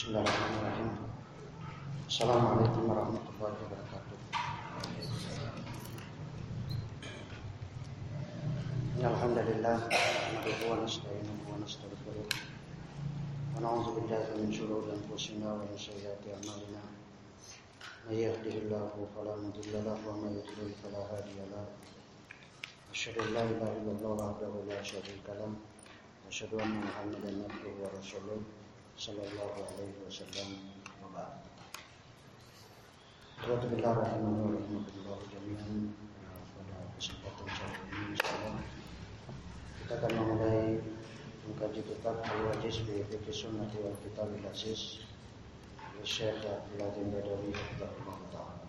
Bismillahirrahmanirrahim. Assalamualaikum warahmatullahi wabarakatuh. Alhamdulillah, nahmaduhu wa nasta'inuhu wa nastaghfiruh. Wa na'udzu billahi min shururi anfusina wa min sayyiati a'malina. May yahdihillahu fala mudilla lahu wa may yudlil fala hadiya lahu. Asyhadu an la ilaha illallah wahdahu la syarika lahu wa asyhadu anna Muhammadan abduhu wa rasuluh. Sallallahu alaihi wasallam wa pada kesempatan saat ini kita akan memulai mengkaji kitab Al-Wajiz fi Fiqh Sunnah wal Kitab Al-Aziz Syekh Abdul Badawi Rahimahullah Ta'ala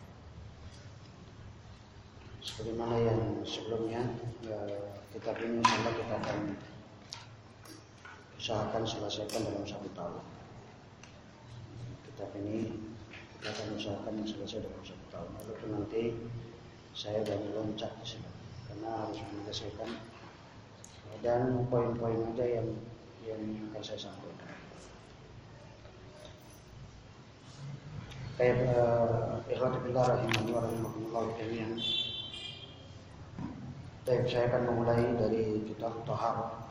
Sebagaimana yang sebelumnya ya, kitab ini insyaallah kita akan usahakan selesaikan dalam satu tahun. Kitab ini kita akan usahakan selesai dalam satu tahun. Walaupun nanti saya dan loncat di sini karena harus menyelesaikan dan poin-poin aja yang yang akan saya sampaikan. Kayak ikhwatibillah rahimahullah rahimahullah jami'an. Baik, saya akan memulai dari kitab Taharah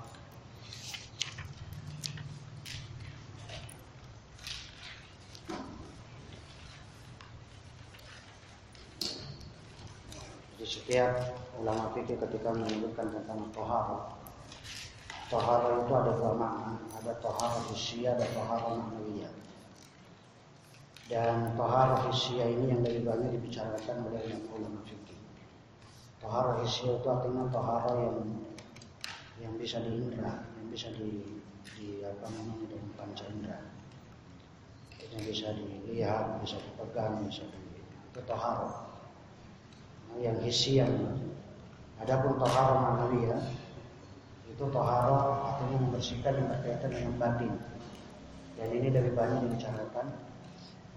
Jadi setiap ulama fikih ketika menyebutkan tentang tohara, tohara itu ada dua makna, ada tohara usia dan tohara maknawiyah. Dan tohara usia ini yang lebih banyak dibicarakan oleh ulama fikih. Tohara usia itu artinya tohara yang yang bisa diindra, yang bisa di, di apa namanya dengan panca indera. Yang bisa dilihat, bisa dipegang, bisa di itu tohara yang hisian. Adapun tohara manawiyah itu tohara artinya membersihkan yang berkaitan dengan batin. Dan ini lebih banyak dibicarakan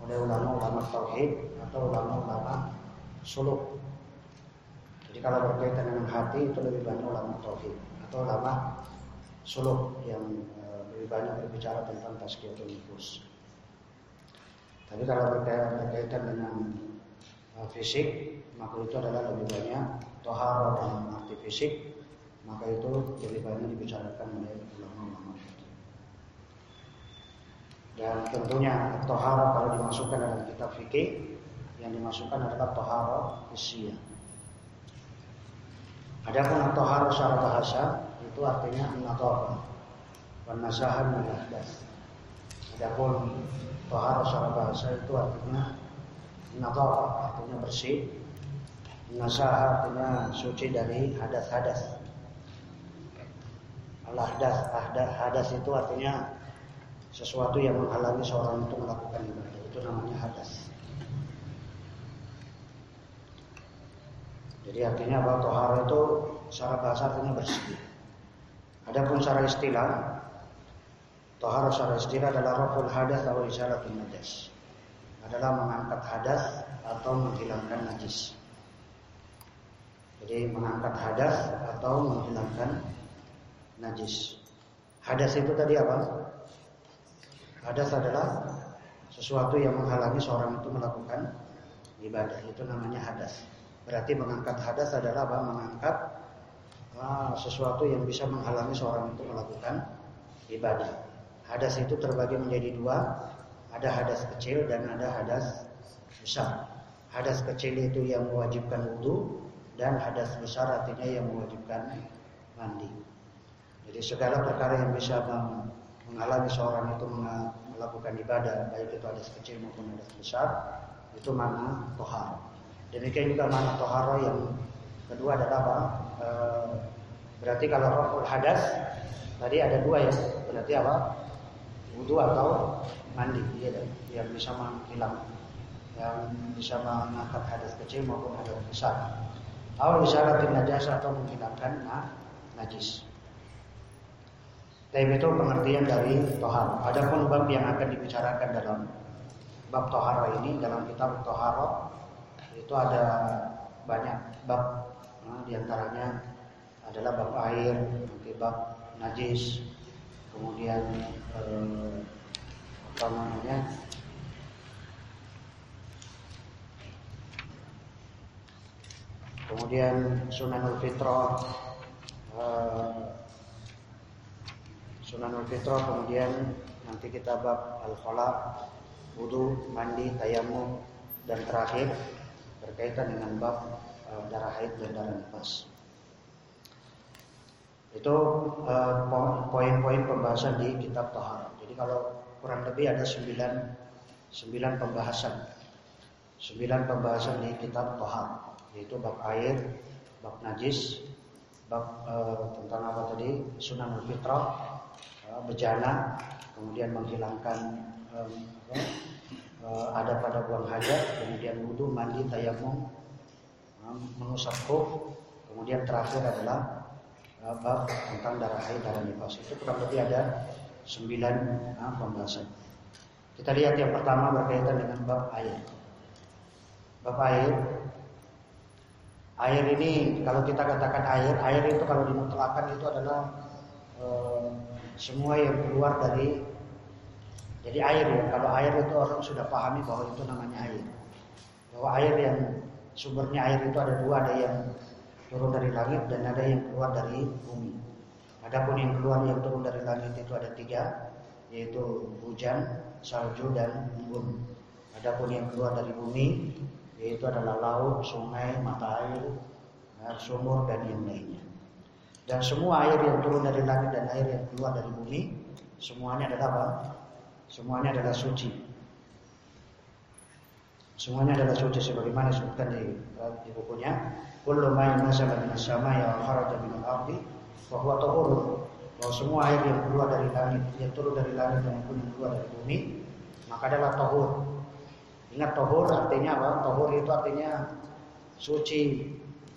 oleh ulama-ulama tauhid atau ulama-ulama suluk. Jadi kalau berkaitan dengan hati itu lebih banyak ulama tauhid atau ulama suluk yang lebih banyak berbicara tentang tazkiyatun nufus. Tapi kalau berkaitan dengan fisik maka itu adalah lebih banyak tohara dalam arti fisik maka itu lebih banyak dibicarakan oleh ulama-ulama dan tentunya tohara kalau dimasukkan dalam kitab fikih yang dimasukkan adalah tohara fisiyah adapun tohara secara bahasa itu artinya nadhafah wan nasahan min adapun tohara secara bahasa itu artinya nadhafah artinya bersih Nasah artinya suci dari hadas-hadas. Al-hadas, hadas itu artinya sesuatu yang menghalangi seorang untuk melakukan ibadah. Itu namanya hadas. Jadi artinya bahwa tohara itu secara bahasa artinya bersih. Adapun secara istilah, tohara secara istilah adalah raful hadas atau isyaratun najas. Adalah mengangkat hadas atau menghilangkan najis. Jadi mengangkat hadas atau menghilangkan najis. Hadas itu tadi apa? Hadas adalah sesuatu yang menghalangi seorang itu melakukan ibadah. Itu namanya hadas. Berarti mengangkat hadas adalah apa? Mengangkat ah, sesuatu yang bisa menghalangi seorang itu melakukan ibadah. Hadas itu terbagi menjadi dua. Ada hadas kecil dan ada hadas besar. Hadas kecil itu yang mewajibkan wudhu dan hadas besar artinya yang mewajibkan mandi. Jadi segala perkara yang bisa menghalangi seorang itu melakukan ibadah, baik itu hadas kecil maupun hadas besar, itu mana tohar. Demikian juga mana tohar yang kedua adalah apa? E, berarti kalau raful hadas tadi ada dua ya, berarti apa? Wudhu atau mandi, iya yang bisa menghilang, yang bisa mengangkat hadas kecil maupun hadas besar. Atau isyaratin najas atau menghilangkan nah, najis. Tapi itu pengertian dari tohar. Adapun bab yang akan dibicarakan dalam bab tohara ini dalam kitab tohara itu ada banyak bab. Nah, di antaranya adalah bab air, bab najis, kemudian eh, apa namanya kemudian sunanul fitrah uh, sunanul fitrah kemudian nanti kita bab al khala wudu mandi tayamum dan terakhir berkaitan dengan bab uh, darah haid dan darah nifas itu uh, poin-poin pembahasan di kitab Tahar. Jadi kalau kurang lebih ada sembilan, sembilan pembahasan. Sembilan pembahasan di kitab Tahar. Yaitu bab air, bab najis, bab uh, tentang apa tadi? Sunan fitrah, uh, bejana, kemudian menghilangkan apa, uh, ada pada buang hajat, kemudian wudhu, mandi, tayamum, uh, mengusap kuf, kemudian terakhir adalah bab tentang darah haid, darah nifas. Itu kurang lebih ada sembilan nah, pembahasan. Kita lihat yang pertama berkaitan dengan bab air. Bab air. Air ini kalau kita katakan air, air itu kalau dimutlakan itu adalah e, semua yang keluar dari jadi air ya. Kalau air itu orang sudah pahami bahwa itu namanya air. Bahwa air yang sumbernya air itu ada dua, ada yang turun dari langit dan ada yang keluar dari bumi. Adapun yang keluar yang turun dari langit itu ada tiga, yaitu hujan, salju dan embun. Adapun yang keluar dari bumi yaitu adalah laut, sungai, mata air, sumur dan yang lainnya. Dan semua air yang turun dari langit dan air yang keluar dari bumi semuanya adalah apa? Semuanya adalah suci. Semuanya adalah suci sebagaimana disebutkan di, di bukunya kullu ma nazala minas samai wa kharaja minal ardi wa huwa tahurun. Bahwa semua air yang keluar dari langit, yang turun dari langit maupun yang keluar dari bumi, maka adalah tahur. Ingat tahur artinya apa? Tahur itu artinya suci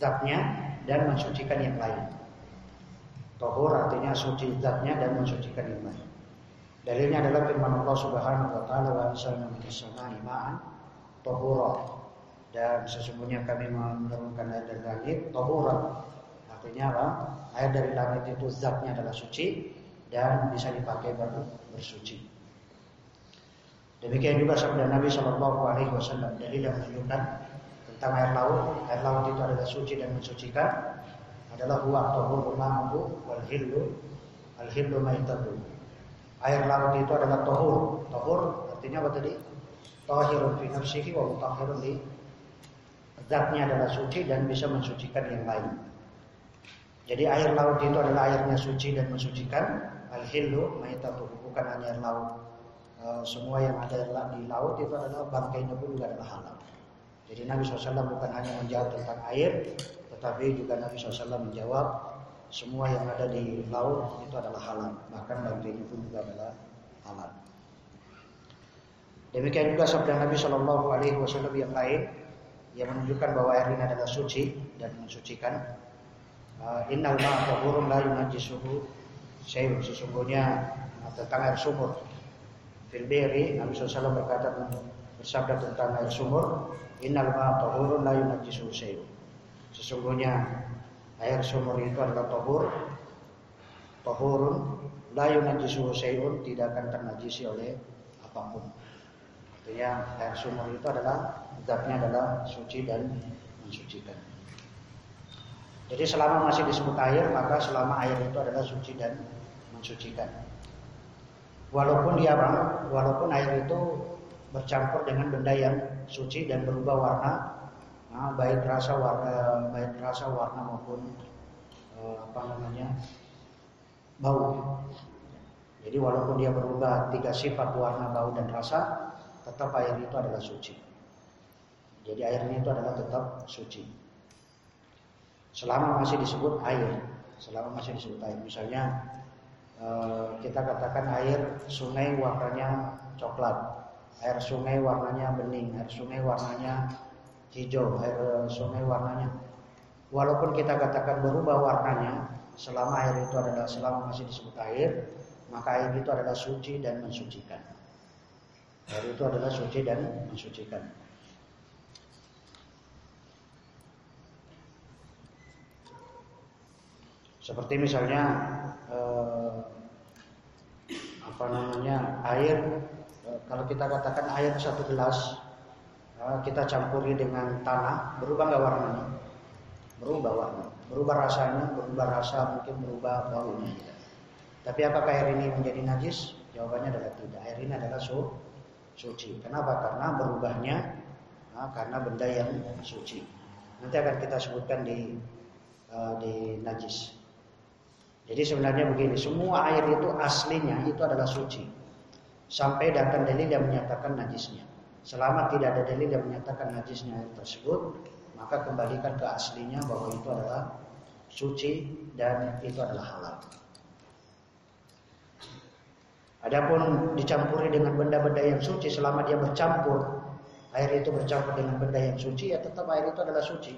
zatnya dan mensucikan yang lain. Tahur artinya suci zatnya dan mensucikan yang lain. Dalilnya adalah firman Allah Subhanahu wa taala wa anzalna minas samai ma'an dan sesungguhnya kami menurunkan air dari langit tahuran artinya apa? Air dari langit itu zatnya adalah suci dan bisa dipakai baru bersuci. Demikian juga sabda Nabi Shallallahu Alaihi Wasallam dalil yang menunjukkan tentang air laut. Air laut itu adalah suci dan mensucikan adalah huwa tahur ma'uhu wal hillu al maitatu. Air laut itu adalah tahur tahur artinya apa tadi? Tahirun fi nafsihi wa mutahhirun li. Zatnya adalah suci dan bisa mensucikan yang lain. Jadi air laut itu adalah airnya suci dan mensucikan. Al-hillu maitatuhu bukan hanya air laut. E, semua yang ada di laut itu adalah bangkainya pun juga adalah halal. Jadi Nabi SAW bukan hanya menjawab tentang air, tetapi juga Nabi SAW menjawab semua yang ada di laut itu adalah halal. Bahkan bangkainya pun juga adalah halal. Demikian juga sabda Nabi Shallallahu Alaihi Wasallam yang lain, yang menunjukkan bahwa air ini adalah suci dan mensucikan. Uh, innal ma'a tahurun la yunajjisuhu syai'un. Sesungguhnya uh, tentang air sumur. Fil biri Nabi SAW berkata bersabda tentang air sumur, innal ma'a tahurun la yunajjisuhu syai'un. Sesungguhnya air sumur itu adalah tahur. Tahurun la yunajjisuhu syai'un tidak akan ternajisi oleh apa pun. Artinya air sumur itu adalah zatnya adalah suci dan mensucikan. Jadi selama masih disebut air, maka selama air itu adalah suci dan mensucikan. Walaupun dia walaupun air itu bercampur dengan benda yang suci dan berubah warna, nah, baik rasa warna, baik rasa warna maupun eh, apa namanya bau. Jadi walaupun dia berubah tiga sifat warna, bau dan rasa, tetap air itu adalah suci. Jadi airnya itu adalah tetap suci. Selama masih disebut air, selama masih disebut air. Misalnya eh, kita katakan air sungai warnanya coklat, air sungai warnanya bening, air sungai warnanya hijau, air sungai warnanya. Walaupun kita katakan berubah warnanya, selama air itu adalah selama masih disebut air, maka air itu adalah suci dan mensucikan. Air itu adalah suci dan mensucikan. Seperti misalnya eh, apa namanya air eh, kalau kita katakan air satu gelas uh, kita campuri dengan tanah, berubah nggak warnanya? Berubah warna, berubah rasanya, berubah rasa, mungkin berubah baunya. Tapi apakah air ini menjadi najis? Jawabannya adalah tidak. Air ini adalah su suci. Kenapa? Karena berubahnya nah, karena benda yang suci. Nanti akan kita sebutkan di uh, di najis. Jadi sebenarnya begini, semua air itu aslinya itu adalah suci. Sampai datang dalil yang menyatakan najisnya. Selama tidak ada dalil yang menyatakan najisnya air tersebut, maka kembalikan ke aslinya bahwa itu adalah suci dan itu adalah halal. Adapun dicampuri dengan benda-benda yang suci selama dia bercampur, air itu bercampur dengan benda yang suci ya tetap air itu adalah suci.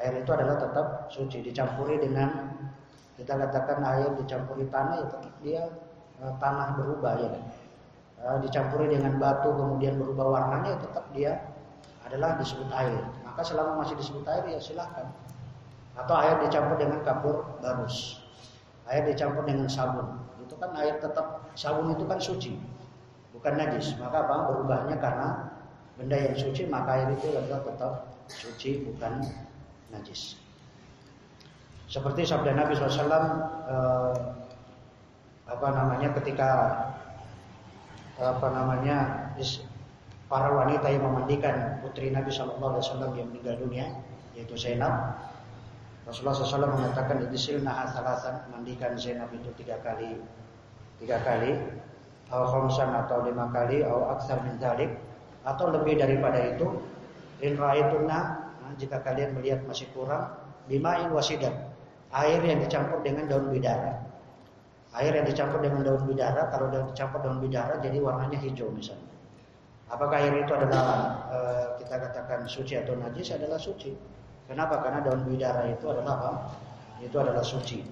Air itu adalah tetap suci, dicampuri dengan kita katakan air dicampuri tanah itu dia e, tanah berubah ya. E, dicampuri dengan batu kemudian berubah warnanya tetap dia adalah disebut air. Maka selama masih disebut air ya silahkan. Atau air dicampur dengan kapur barus. Air dicampur dengan sabun. Itu kan air tetap sabun itu kan suci. Bukan najis. Maka apa? Berubahnya karena benda yang suci maka air itu adalah tetap suci bukan najis. Seperti sabda Nabi SAW eh, apa namanya ketika apa namanya para wanita yang memandikan putri Nabi Wasallam yang meninggal dunia yaitu Zainab Rasulullah SAW mengatakan silna salasan mandikan Zainab itu tiga kali tiga kali atau khamsan atau lima kali atau aksar min atau lebih daripada itu in ra'aitunna jika kalian melihat masih kurang bima'in wasidan air yang dicampur dengan daun bidara. Air yang dicampur dengan daun bidara kalau dicampur daun bidara jadi warnanya hijau misalnya. Apakah air itu adalah e, kita katakan suci atau najis? Adalah suci. Kenapa? Karena daun bidara itu adalah apa? Itu adalah suci.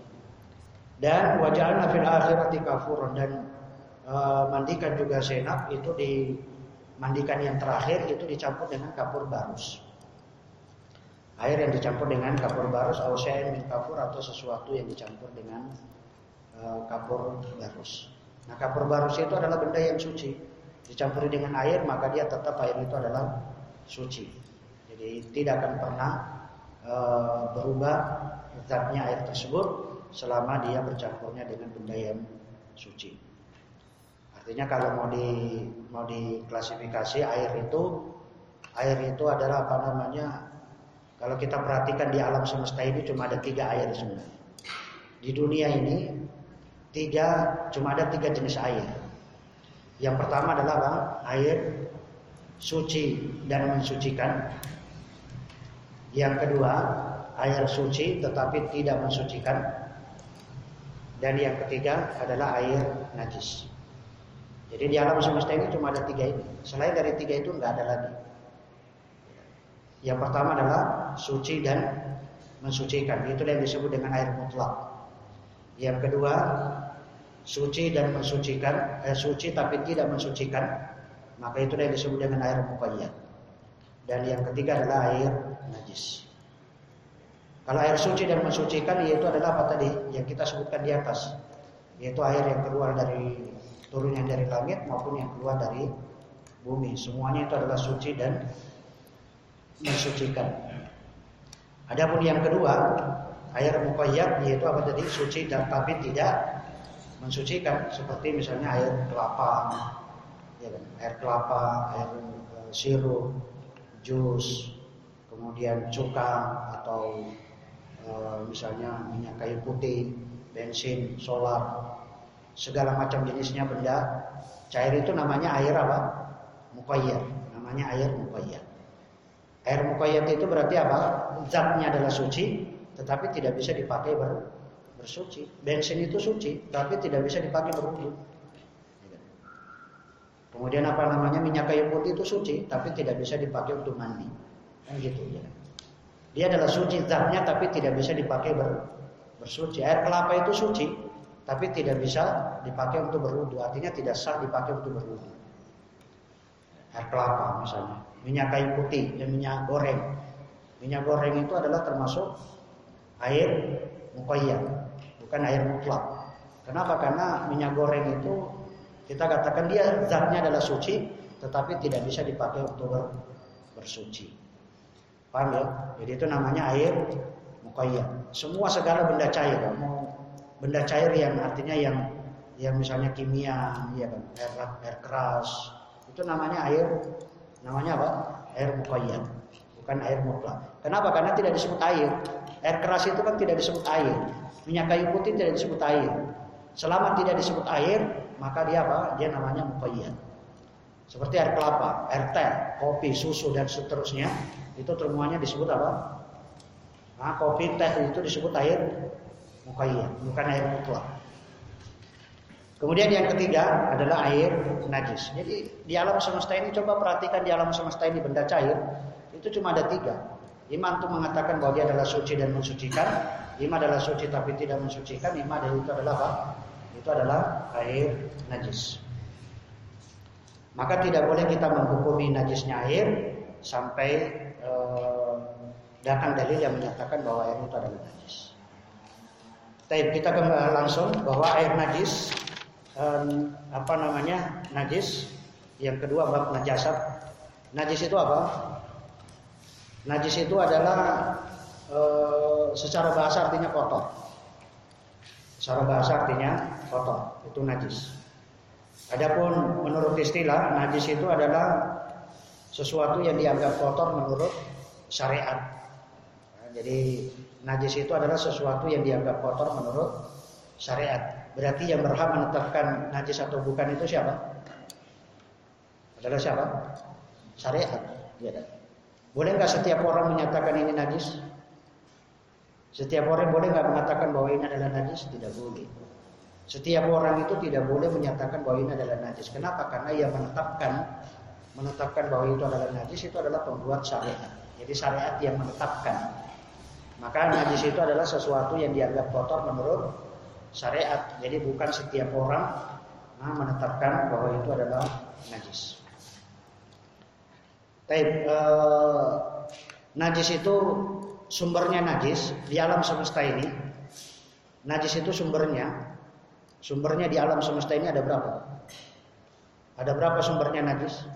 Dan wajahnya fil akhirati kafur dan e, mandikan juga senap itu di mandikan yang terakhir itu dicampur dengan kapur barus air yang dicampur dengan kapur barus atau min kapur atau sesuatu yang dicampur dengan uh, kapur barus. Nah, kapur barus itu adalah benda yang suci. Dicampuri dengan air maka dia tetap air itu adalah suci. Jadi tidak akan pernah uh, berubah zatnya air tersebut selama dia bercampurnya dengan benda yang suci. Artinya kalau mau di mau diklasifikasi air itu air itu adalah apa namanya kalau kita perhatikan di alam semesta ini cuma ada tiga air sebenarnya. Di dunia ini tiga cuma ada tiga jenis air. Yang pertama adalah apa? Air suci dan mensucikan. Yang kedua, air suci tetapi tidak mensucikan. Dan yang ketiga adalah air najis. Jadi di alam semesta ini cuma ada tiga ini. Selain dari tiga itu nggak ada lagi. Yang pertama adalah suci dan mensucikan. Itu yang disebut dengan air mutlak. Yang kedua, suci dan mensucikan, eh, suci tapi tidak mensucikan, maka itu yang disebut dengan air muqayyad. Dan yang ketiga adalah air najis. Kalau air suci dan mensucikan yaitu adalah apa tadi yang kita sebutkan di atas, yaitu air yang keluar dari turunnya dari langit maupun yang keluar dari bumi. Semuanya itu adalah suci dan mensucikan. Adapun yang kedua, air muqayyad yaitu apa tadi? Suci dan tapi tidak mensucikan seperti misalnya air kelapa, ya kan? Air kelapa, air uh, sirup, jus, kemudian cuka atau uh, misalnya minyak kayu putih, bensin, solar, segala macam jenisnya benda cair itu namanya air apa? Muqayyad, namanya air muqayyad. Air muqayyad itu berarti apa? Zatnya adalah suci, tetapi tidak bisa dipakai ber, bersuci. Bensin itu suci, tapi tidak bisa dipakai berwudu. Kemudian apa namanya minyak kayu putih itu suci, tapi tidak bisa dipakai untuk mandi. Kan gitu ya. Dia adalah suci zatnya, tapi tidak bisa dipakai ber, bersuci. Air kelapa itu suci, tapi tidak bisa dipakai untuk berwudu. Artinya tidak sah dipakai untuk berwudu. Air kelapa misalnya minyak kayu putih dan minyak goreng. Minyak goreng itu adalah termasuk air muqayyad, bukan air mutlak. Kenapa? Karena minyak goreng itu Kita katakan dia zatnya adalah suci, tetapi tidak bisa dipakai untuk ber, bersuci. Paham ya? Jadi itu namanya air muqayyad. Semua segala benda cair, mau benda cair yang artinya yang yang misalnya kimia, ya kan, air, air keras, itu namanya air namanya apa? Air muqayyad, bukan air mutlak. Kenapa? Karena tidak disebut air. Air keras itu kan tidak disebut air. Minyak kayu putih tidak disebut air. Selama tidak disebut air, maka dia apa? Dia namanya muqayyad. Seperti air kelapa, air teh, kopi, susu dan seterusnya, itu semuanya disebut apa? Nah, kopi, teh itu disebut air muqayyad, bukan air mutlak. Kemudian yang ketiga adalah air najis. Jadi di alam semesta ini coba perhatikan di alam semesta ini benda cair itu cuma ada tiga. Iman itu mengatakan bahwa dia adalah suci dan mensucikan. Lima adalah suci tapi tidak mensucikan. Adalah itu adalah apa? Itu adalah air najis. Maka tidak boleh kita menghukumi najisnya air sampai e, datang dalil yang menyatakan bahwa air itu adalah najis. Tapi kita kembali langsung bahwa air najis e, apa namanya najis. Yang kedua bab najasat. Najis itu apa? Najis itu adalah e, secara bahasa artinya kotor. Secara bahasa artinya kotor, itu najis. Adapun menurut istilah najis itu adalah sesuatu yang dianggap kotor menurut syariat. Jadi najis itu adalah sesuatu yang dianggap kotor menurut syariat. Berarti yang berhak menetapkan najis atau bukan itu siapa? Adalah siapa? Syariat. Ya, boleh nggak setiap orang menyatakan ini najis? Setiap orang boleh nggak mengatakan bahwa ini adalah najis? Tidak boleh. Setiap orang itu tidak boleh menyatakan bahwa ini adalah najis. Kenapa? Karena yang menetapkan menetapkan bahwa itu adalah najis itu adalah pembuat syariat. Jadi syariat yang menetapkan. Maka najis itu adalah sesuatu yang dianggap kotor menurut syariat. Jadi bukan setiap orang nah, menetapkan bahwa itu adalah najis. Taib, eh, najis itu sumbernya najis di alam semesta ini. Najis itu sumbernya Sumbernya di alam semesta ini ada berapa? Ada berapa sumbernya najis?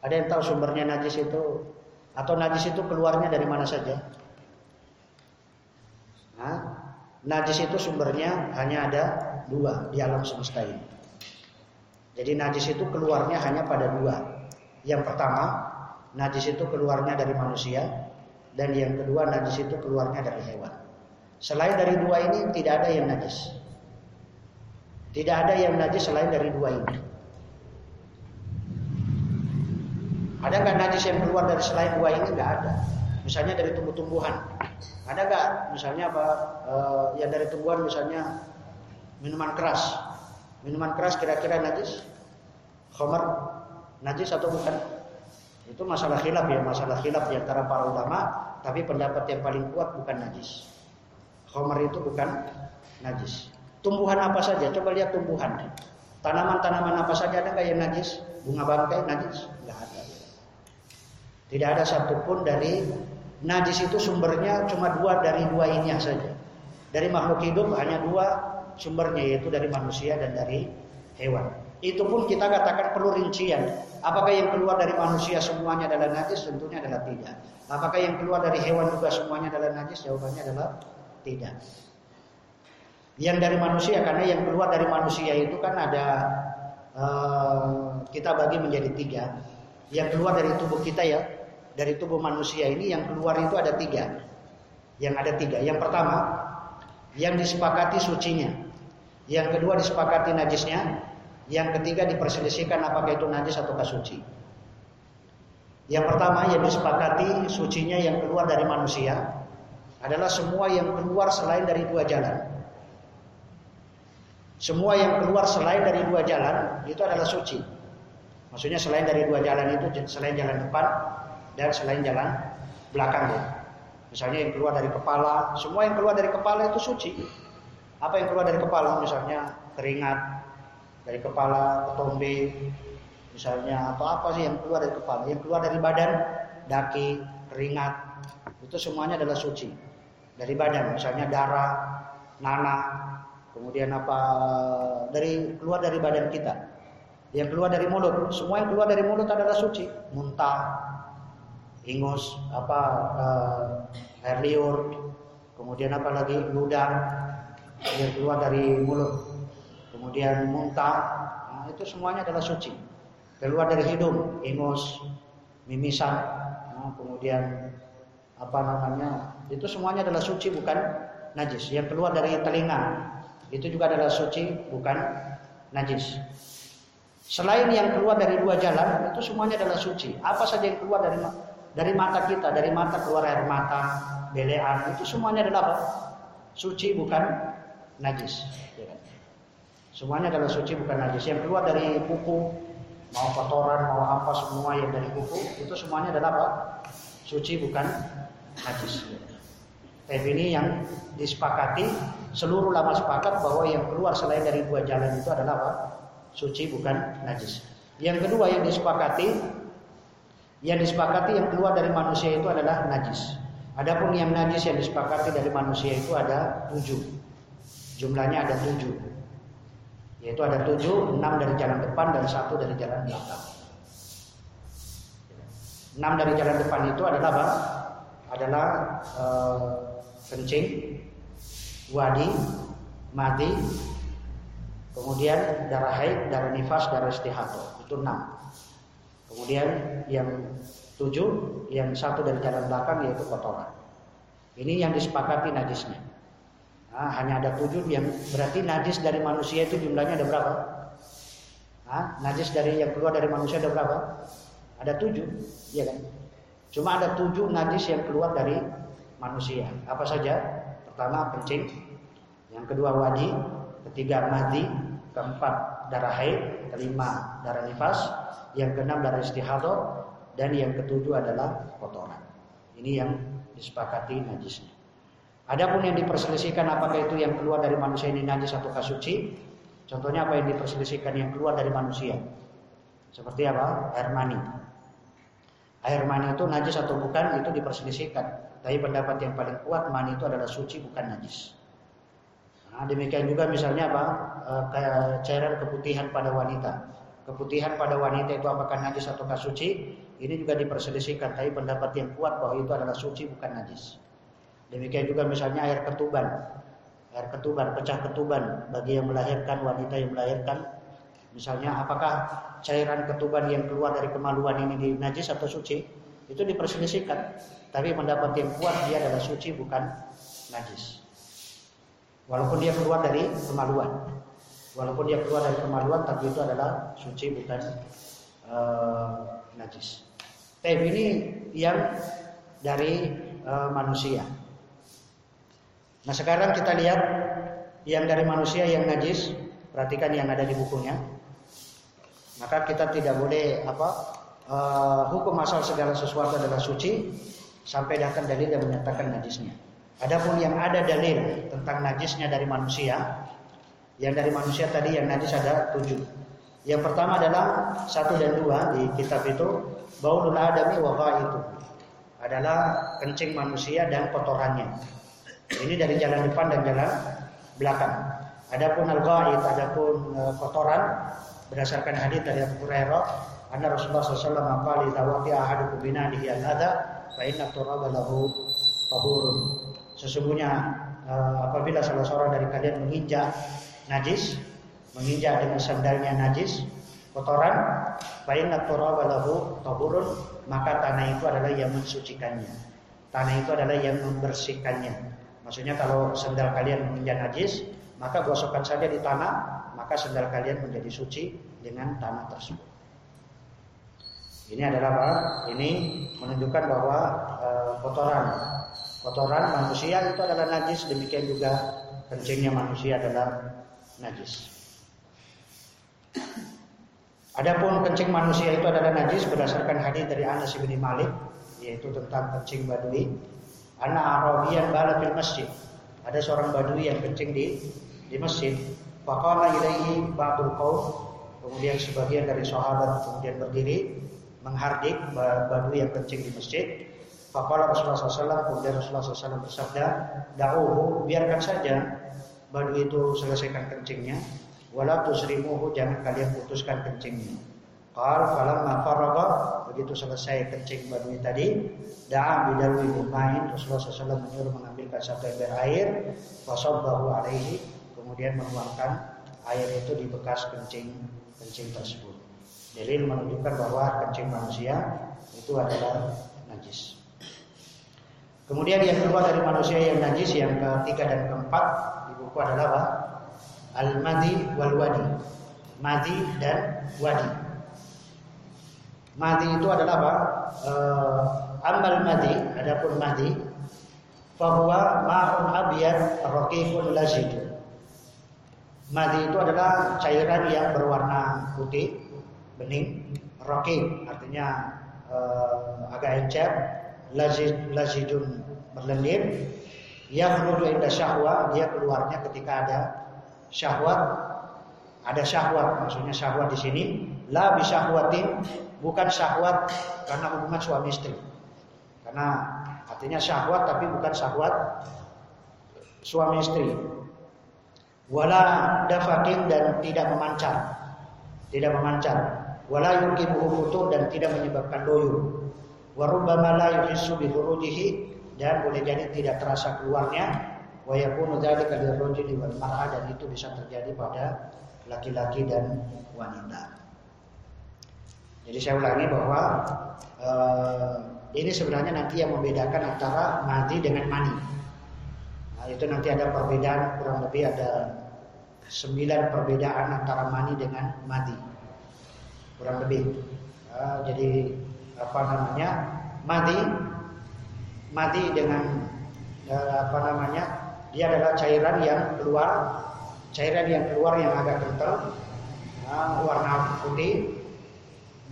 Ada yang tahu sumbernya najis itu atau najis itu keluarnya dari mana saja? Nah, najis itu sumbernya hanya ada dua di alam semesta ini. Jadi najis itu keluarnya hanya pada dua. Yang pertama, najis itu keluarnya dari manusia dan yang kedua najis itu keluarnya dari hewan. Selain dari dua ini tidak ada yang najis. Tidak ada yang najis selain dari dua ini. Ada nggak najis yang keluar dari selain dua ini? Nggak ada. Misalnya dari tumbuh-tumbuhan. Ada nggak? Misalnya apa? E, yang dari tumbuhan misalnya minuman keras. Minuman keras kira-kira najis? Khomer najis atau bukan? Itu masalah khilaf ya, masalah khilaf di antara para ulama. Tapi pendapat yang paling kuat bukan najis. Khomer itu bukan najis. Tumbuhan apa saja? Coba lihat tumbuhan. Tanaman-tanaman apa saja ada nggak yang najis? Bunga bangkai najis? Nggak ada. Tidak ada satupun dari najis itu sumbernya cuma dua dari dua ini saja. Dari makhluk hidup hanya dua sumbernya yaitu dari manusia dan dari hewan. Itu pun kita katakan perlu rincian. Apakah yang keluar dari manusia semuanya adalah najis? Tentunya adalah tidak. Apakah yang keluar dari hewan juga semuanya adalah najis? Jawabannya adalah tidak. Yang dari manusia karena yang keluar dari manusia itu kan ada uh, kita bagi menjadi tiga. Yang keluar dari tubuh kita ya, dari tubuh manusia ini yang keluar itu ada tiga. Yang ada tiga. Yang pertama, yang disepakati sucinya. Yang kedua disepakati najisnya. Yang ketiga diperselisihkan apakah itu najis atau suci. Yang pertama yang disepakati sucinya yang keluar dari manusia adalah semua yang keluar selain dari dua jalan. Semua yang keluar selain dari dua jalan itu adalah suci. Maksudnya selain dari dua jalan itu selain jalan depan dan selain jalan belakang ya. Misalnya yang keluar dari kepala, semua yang keluar dari kepala itu suci. Apa yang keluar dari kepala? Misalnya keringat dari kepala, ketombe, misalnya atau apa sih yang keluar dari kepala? Yang keluar dari badan, daki, keringat, itu semuanya adalah suci. Dari badan, misalnya darah, nanah, kemudian apa dari keluar dari badan kita, yang keluar dari mulut, semua yang keluar dari mulut adalah suci, muntah, ingus, apa uh, air liur, kemudian apa lagi ludah yang keluar dari mulut, kemudian muntah, nah, itu semuanya adalah suci. Keluar dari hidung, ingus, mimisan, nah, kemudian apa namanya, itu semuanya adalah suci bukan najis. Yang keluar dari telinga itu juga adalah suci bukan najis. Selain yang keluar dari dua jalan itu semuanya adalah suci. Apa saja yang keluar dari dari mata kita, dari mata keluar air mata, belean itu semuanya adalah apa? Suci bukan najis. Ya kan? Semuanya adalah suci bukan najis. Yang keluar dari kuku, mau kotoran, mau apa semua yang dari kuku itu semuanya adalah apa? Suci bukan najis. Tapi ini yang disepakati seluruh lama sepakat bahwa yang keluar selain dari dua jalan itu adalah apa? Suci bukan najis. Yang kedua yang disepakati yang disepakati yang keluar dari manusia itu adalah najis. Adapun yang najis yang disepakati dari manusia itu ada tujuh. Jumlahnya ada tujuh. Yaitu ada tujuh, enam dari jalan depan dan satu dari jalan belakang. Enam dari jalan depan itu adalah apa? Adalah uh, kencing, wadi, mati, kemudian darah haid, darah nifas, darah istihadah. Itu enam. Kemudian yang tujuh, yang satu dari jalan belakang yaitu kotoran. Ini yang disepakati najisnya. Nah, hanya ada tujuh yang berarti najis dari manusia itu jumlahnya ada berapa? Nah, najis dari yang keluar dari manusia ada berapa? Ada tujuh, iya kan? Cuma ada tujuh najis yang keluar dari manusia. Apa saja? Pertama kencing, yang kedua wadi, ketiga mati, keempat darah haid, kelima darah nifas, yang keenam darah istihadah, dan yang ketujuh adalah kotoran. Ini yang disepakati najisnya. Adapun yang diperselisihkan apakah itu yang keluar dari manusia ini najis atau suci? Contohnya apa yang diperselisihkan yang keluar dari manusia? Seperti apa? Air mani. Air mani itu najis atau bukan itu diperselisihkan. Tapi pendapat yang paling kuat mani itu adalah suci bukan najis. Nah, demikian juga misalnya apa? E, kayak cairan keputihan pada wanita. Keputihan pada wanita itu apakah najis atau suci? Ini juga diperselisihkan. Tapi pendapat yang kuat bahwa itu adalah suci bukan najis. Demikian juga misalnya air ketuban. Air ketuban, pecah ketuban bagi yang melahirkan wanita yang melahirkan. Misalnya apakah cairan ketuban yang keluar dari kemaluan ini di najis atau suci? Itu diperselisihkan. Tapi pendapat yang kuat dia adalah suci bukan najis. Walaupun dia keluar dari kemaluan. Walaupun dia keluar dari kemaluan tapi itu adalah suci bukan uh, najis. Tapi ini yang dari uh, manusia. Nah sekarang kita lihat yang dari manusia yang najis, perhatikan yang ada di bukunya. Maka kita tidak boleh apa uh, hukum asal segala sesuatu adalah suci sampai datang dalil yang menyatakan najisnya. Adapun yang ada dalil tentang najisnya dari manusia, yang dari manusia tadi yang najis ada tujuh. Yang pertama adalah satu dan dua di kitab itu baulul adami wa itu adalah kencing manusia dan kotorannya. Ini dari jalan depan dan jalan belakang. Adapun al-ghaid, adapun uh, kotoran berdasarkan hadis dari Abu Hurairah, anna Rasulullah SAW maqali tawati ahadukum binadihi al-adha fa inna turaba lahu tahurun. Sesungguhnya uh, apabila salah seorang dari kalian menginjak najis, menginjak dengan sandalnya najis, kotoran, fa inna turaba lahu tahurun, maka tanah itu adalah yang mensucikannya. Tanah itu adalah yang membersihkannya. Maksudnya kalau sandal kalian menginjak najis, maka gosokkan saja di tanah, maka sandal kalian menjadi suci dengan tanah tersebut. Ini adalah apa? Ini menunjukkan bahwa e, kotoran kotoran manusia itu adalah najis, demikian juga kencingnya manusia adalah najis. Adapun kencing manusia itu adalah najis berdasarkan hadis dari Anas bin Malik yaitu tentang kencing badui. Anak Arabian bala fil masjid. Ada seorang badui yang kencing di di masjid. Faqala ilaihi ba'dul qaum. Kemudian sebagian dari sahabat kemudian berdiri menghardik badu yang kencing di masjid. Faqala Rasulullah SAW kemudian Rasulullah SAW bersabda, "Da'uhu, biarkan saja. Badu itu selesaikan kencingnya, wala tusrimuhu jangan kalian putuskan kencingnya. Qal falamma faragha begitu selesai kencing badui tadi, da'a bidalwi main Rasulullah SAW menyuruh mengambilkan satu ember air, fasabbahu alaihi, kemudian menuangkan air itu di bekas kencing kencing tersebut. Dalil menunjukkan bahwa kencing manusia itu adalah najis. Kemudian yang kedua dari manusia yang najis yang ketiga dan keempat buku adalah apa? Al-madi wal wadi. Madi dan wadi. Madi itu adalah apa? Uh, amal madi, adapun madi, bahwa ma'un abyad raqiqun lazid. Madi itu adalah cairan yang berwarna putih, bening, raqiq artinya uh, agak encer, lazid lazidun berlendir. Yang menuju indah syahwat, dia keluarnya ketika ada syahwat, ada syahwat, maksudnya syahwat di sini, la bisyahwatin bukan syahwat karena hubungan suami istri. Karena artinya syahwat tapi bukan syahwat suami istri. Wala dafakin dan tidak memancar. Tidak memancar. Wala yukibuhu futur dan tidak menyebabkan doyur. Warubbama la yuhissu bi dan boleh jadi tidak terasa keluarnya wa yakunu dzalika lirrajuli wal mar'ah dan itu bisa terjadi pada laki-laki dan wanita. Jadi saya ulangi bahwa uh, ini sebenarnya nanti yang membedakan antara mati dengan mani. Nah, itu nanti ada perbedaan kurang lebih ada sembilan perbedaan antara mani dengan mati. Kurang lebih. Uh, jadi apa namanya? Mati mati dengan uh, apa namanya? Dia adalah cairan yang keluar cairan yang keluar yang agak kental uh, warna putih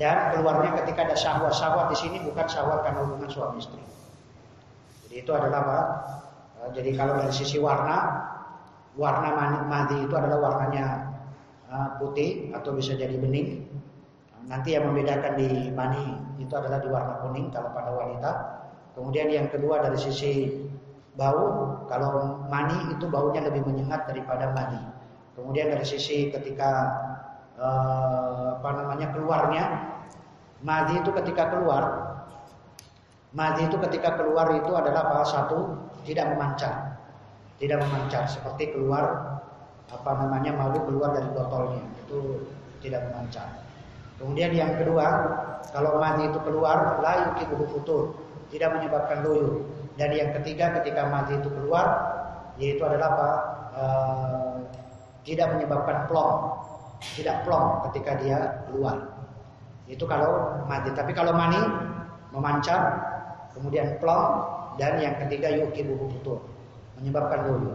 dan keluarnya ketika ada syahwat syahwat di sini bukan syahwat karena hubungan suami istri. Jadi itu adalah apa? Eh, jadi kalau dari sisi warna, warna madi itu adalah warnanya eh, putih atau bisa jadi bening. Nanti yang membedakan di mani itu adalah di warna kuning kalau pada wanita. Kemudian yang kedua dari sisi bau, kalau mani itu baunya lebih menyengat daripada madi. Kemudian dari sisi ketika eh, apa namanya keluarnya Madi itu ketika keluar, madi itu ketika keluar itu adalah apa? Satu, tidak memancar. Tidak memancar seperti keluar apa namanya malu keluar dari botolnya. Itu tidak memancar. Kemudian yang kedua, kalau madi itu keluar, la yukibuhu futur, tidak menyebabkan loyo. Dan yang ketiga, ketika madi itu keluar, yaitu adalah apa? E, tidak menyebabkan plong, tidak plong ketika dia keluar. Itu kalau mati. Tapi kalau mani memancar, kemudian plong dan yang ketiga yuki buku putur menyebabkan dulu.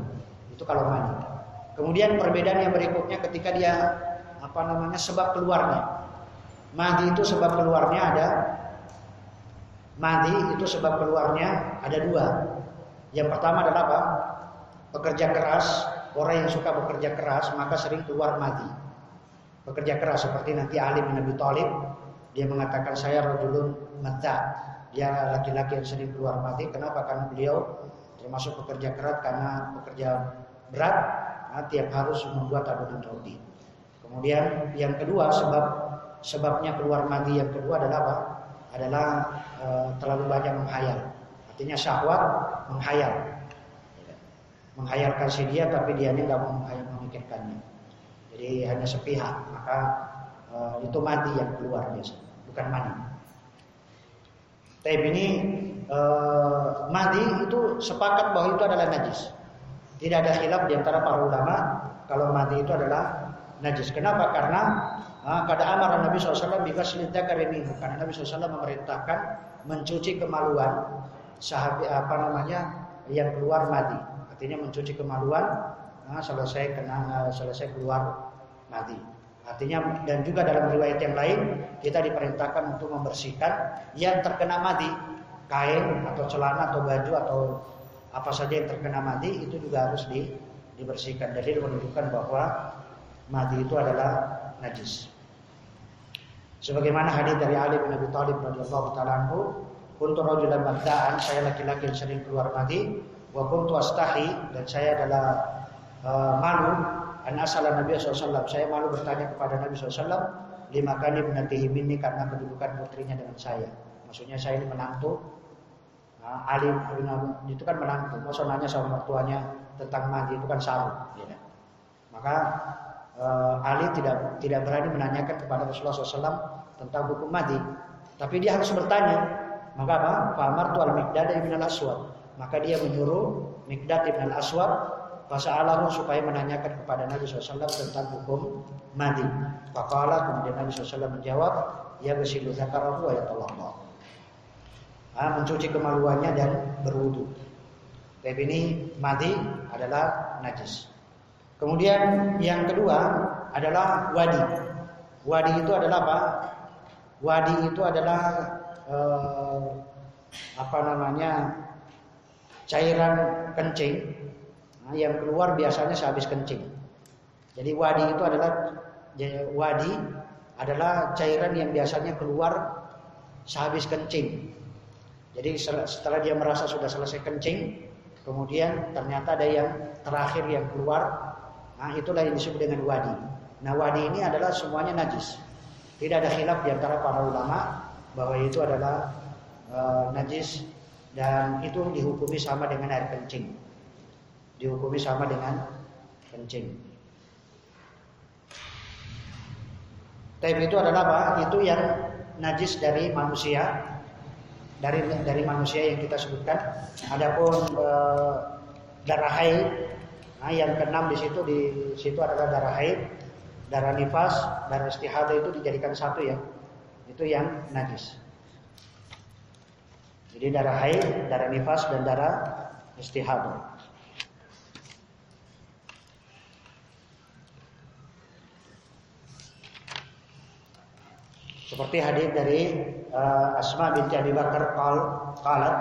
Itu kalau mani. Kemudian perbedaan yang berikutnya ketika dia apa namanya sebab keluarnya. Madi itu sebab keluarnya ada Madi itu sebab keluarnya ada dua. Yang pertama adalah apa? Pekerja keras, orang yang suka bekerja keras maka sering keluar madi. Bekerja keras seperti nanti Ali bin Abi Thalib dia mengatakan saya rajulun mata. Dia laki-laki yang sering keluar mati. Kenapa? Karena beliau termasuk pekerja keras karena pekerja berat. Nah, tiap harus membuat adonan roti. Kemudian yang kedua sebab sebabnya keluar mati yang kedua adalah apa? Adalah terlalu banyak menghayal. Artinya syahwat menghayal. Menghayalkan si dia tapi dia nggak mau memikirkannya. Jadi hanya sepihak. Maka e, itu mati yang keluar biasa bukan mani. Tapi ini eh, madi itu sepakat bahwa itu adalah najis. Tidak ada khilaf di antara para ulama kalau madi itu adalah najis. Kenapa? Karena uh, kada amar Nabi SAW bika dzakar ini karena Nabi SAW memerintahkan mencuci kemaluan sahabat apa namanya yang keluar madi. Artinya mencuci kemaluan uh, selesai kena uh, selesai keluar madi. Artinya dan juga dalam riwayat yang lain kita diperintahkan untuk membersihkan yang terkena mati, kain atau celana atau baju atau apa saja yang terkena mati itu juga harus di, dibersihkan. Jadi menunjukkan bahwa mati itu adalah najis. Sebagaimana hadis dari Ali bin Abi Thalib radhiyallahu taala anhu, "Kuntu rajulan madda'an, saya laki-laki yang sering keluar mati, wa kuntu astahi dan saya adalah uh, malu an asala Nabi SAW. Saya malu bertanya kepada Nabi SAW lima kali menantihi ini karena kedudukan putrinya dengan saya. Maksudnya saya ini menantu Nah, alim, alim, itu kan menantu. Masa nanya sama mertuanya tentang mati itu kan saru. Ya. Maka uh, Ali tidak tidak berani menanyakan kepada Rasulullah SAW tentang hukum mati. Tapi dia harus bertanya. Maka apa? Fa'amar tu al-Miqdad ibn al-Aswad. Maka dia menyuruh Miqdad ibn al-Aswad Fasa'alahu supaya menanyakan kepada Nabi SAW tentang hukum mati. Faqala kemudian Nabi SAW menjawab, Ya besilu zakarahu wa yatallah ah, mencuci kemaluannya dan berwudu. Tapi ini mati adalah najis. Kemudian yang kedua adalah wadi. Wadi itu adalah apa? Wadi itu adalah eh, apa namanya cairan kencing nah, yang keluar biasanya sehabis kencing. Jadi wadi itu adalah wadi adalah cairan yang biasanya keluar sehabis kencing. Jadi setelah dia merasa sudah selesai kencing, kemudian ternyata ada yang terakhir yang keluar, nah itulah yang disebut dengan wadi. Nah wadi ini adalah semuanya najis. Tidak ada khilaf di antara para ulama bahwa itu adalah e, najis dan itu dihukumi sama dengan air kencing. Dihukumi sama dengan kencing. Tapi itu adalah apa? Itu yang najis dari manusia dari dari manusia yang kita sebutkan. Adapun e, darah haid, nah yang keenam di situ di situ adalah darah haid, darah nifas, darah istihadah itu dijadikan satu ya. Itu yang najis. Jadi darah haid, darah nifas dan darah istihadah. Seperti hadis dari uh, Asma binti Abi Bakar qal qalat